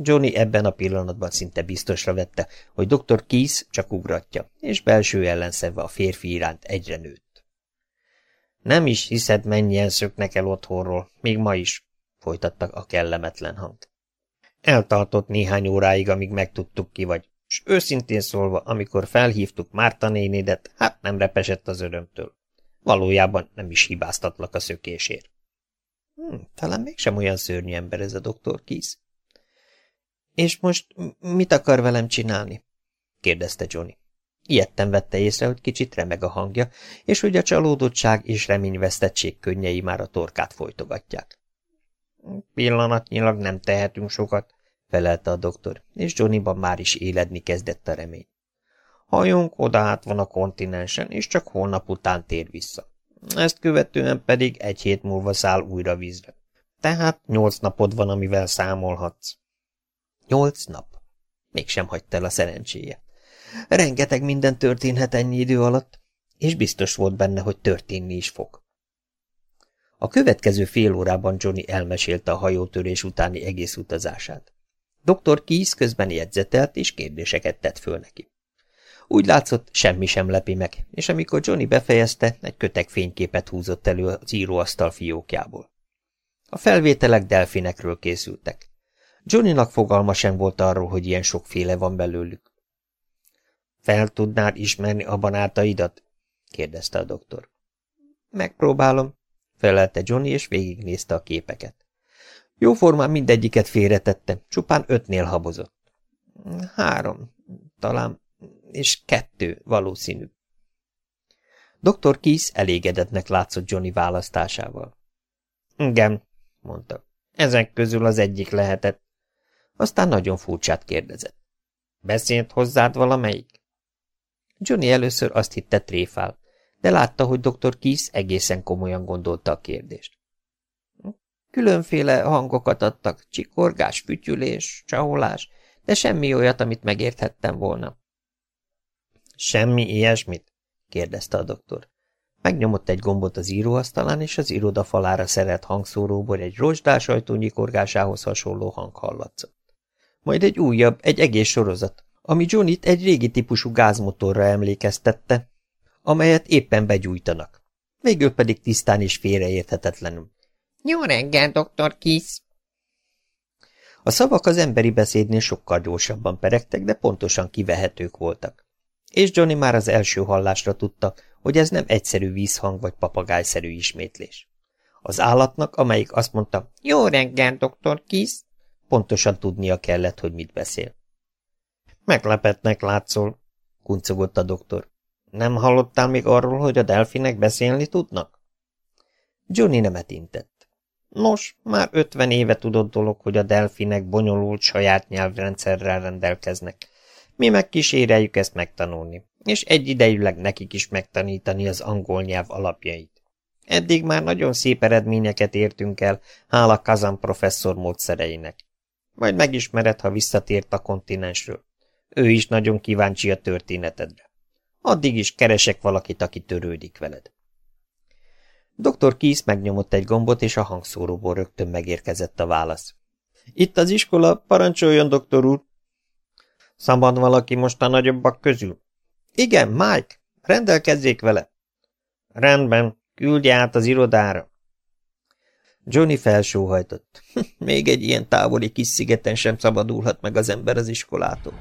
Johnny ebben a pillanatban szinte biztosra vette, hogy dr. Keys csak ugratja, és belső ellenszeve a férfi iránt egyre nőtt. Nem is hiszed, mennyien szöknek el otthonról, még ma is, folytatta a kellemetlen hang. Eltartott néhány óráig, amíg megtudtuk ki vagy, és őszintén szólva, amikor felhívtuk Márta nénédet, hát nem repesett az örömtől. Valójában nem is hibáztatlak a szökésért. Hm, talán mégsem olyan szörnyű ember ez a doktor Keys. És most mit akar velem csinálni? kérdezte Johnny. Ilyetten vette észre, hogy kicsit remeg a hangja, és hogy a csalódottság és reményvesztettség könnyei már a torkát folytogatják. Pillanatnyilag nem tehetünk sokat, felelte a doktor, és Johnnyban már is éledni kezdett a remény. Hajunk oda át van a kontinensen, és csak holnap után tér vissza. Ezt követően pedig egy hét múlva száll újra vízre. Tehát nyolc napod van, amivel számolhatsz. Nyolc nap. Mégsem hagyta el a szerencséje. Rengeteg minden történhet ennyi idő alatt, és biztos volt benne, hogy történni is fog. A következő fél órában Johnny elmesélte a hajótörés utáni egész utazását. Dr. Keys közben jegyzetelt és kérdéseket tett föl neki. Úgy látszott, semmi sem lepi meg, és amikor Johnny befejezte, egy kötek fényképet húzott elő az íróasztal fiókjából. A felvételek delfinekről készültek. Johnnynak fogalma sem volt arról, hogy ilyen sokféle van belőlük. Fel tudnád ismerni a banátaidat? kérdezte a doktor. Megpróbálom, felelte Johnny, és végignézte a képeket. Jóformán mindegyiket félretette, csupán ötnél habozott. Három, talán, és kettő valószínű. Dr. Keys elégedetnek látszott Johnny választásával. Igen, mondta. Ezek közül az egyik lehetett. Aztán nagyon furcsát kérdezett. Beszélt hozzád valamelyik? Johnny először azt hitte tréfál, de látta, hogy dr. Keys egészen komolyan gondolta a kérdést. Különféle hangokat adtak, csikorgás, fütyülés, csaholás, de semmi olyat, amit megérthettem volna. Semmi ilyesmit? kérdezte a doktor. Megnyomott egy gombot az íróasztalán, és az iroda falára szerelt hangszóróból egy rozsdás ajtó hasonló hang hallatszott. Majd egy újabb, egy egész sorozat, ami Johnnyt egy régi típusú gázmotorra emlékeztette, amelyet éppen begyújtanak. Végül pedig tisztán és félreérthetetlenül. Jó reggel, doktor Kisz! A szavak az emberi beszédnél sokkal gyorsabban peregtek, de pontosan kivehetők voltak. És Johnny már az első hallásra tudta, hogy ez nem egyszerű vízhang vagy papagájszerű ismétlés. Az állatnak, amelyik azt mondta, jó reggel, doktor Kisz, pontosan tudnia kellett, hogy mit beszél. Meglepetnek látszol, kuncogott a doktor. Nem hallottál még arról, hogy a delfinek beszélni tudnak? Johnny nemet intett. Nos, már ötven éve tudott dolog, hogy a delfinek bonyolult saját nyelvrendszerrel rendelkeznek. Mi megkíséreljük ezt megtanulni, és egyidejűleg nekik is megtanítani az angol nyelv alapjait. Eddig már nagyon szép eredményeket értünk el, hála Kazan professzor módszereinek. Majd megismered, ha visszatért a kontinensről. Ő is nagyon kíváncsi a történetedre. Addig is keresek valakit, aki törődik veled. Dr. Keys megnyomott egy gombot, és a hangszóróból rögtön megérkezett a válasz. Itt az iskola, parancsoljon, doktor úr. Szabad valaki most a nagyobbak közül? Igen, Mike, rendelkezzék vele. Rendben, Küldje át az irodára. Johnny felsóhajtott. Még egy ilyen távoli kis szigeten sem szabadulhat meg az ember az iskolától.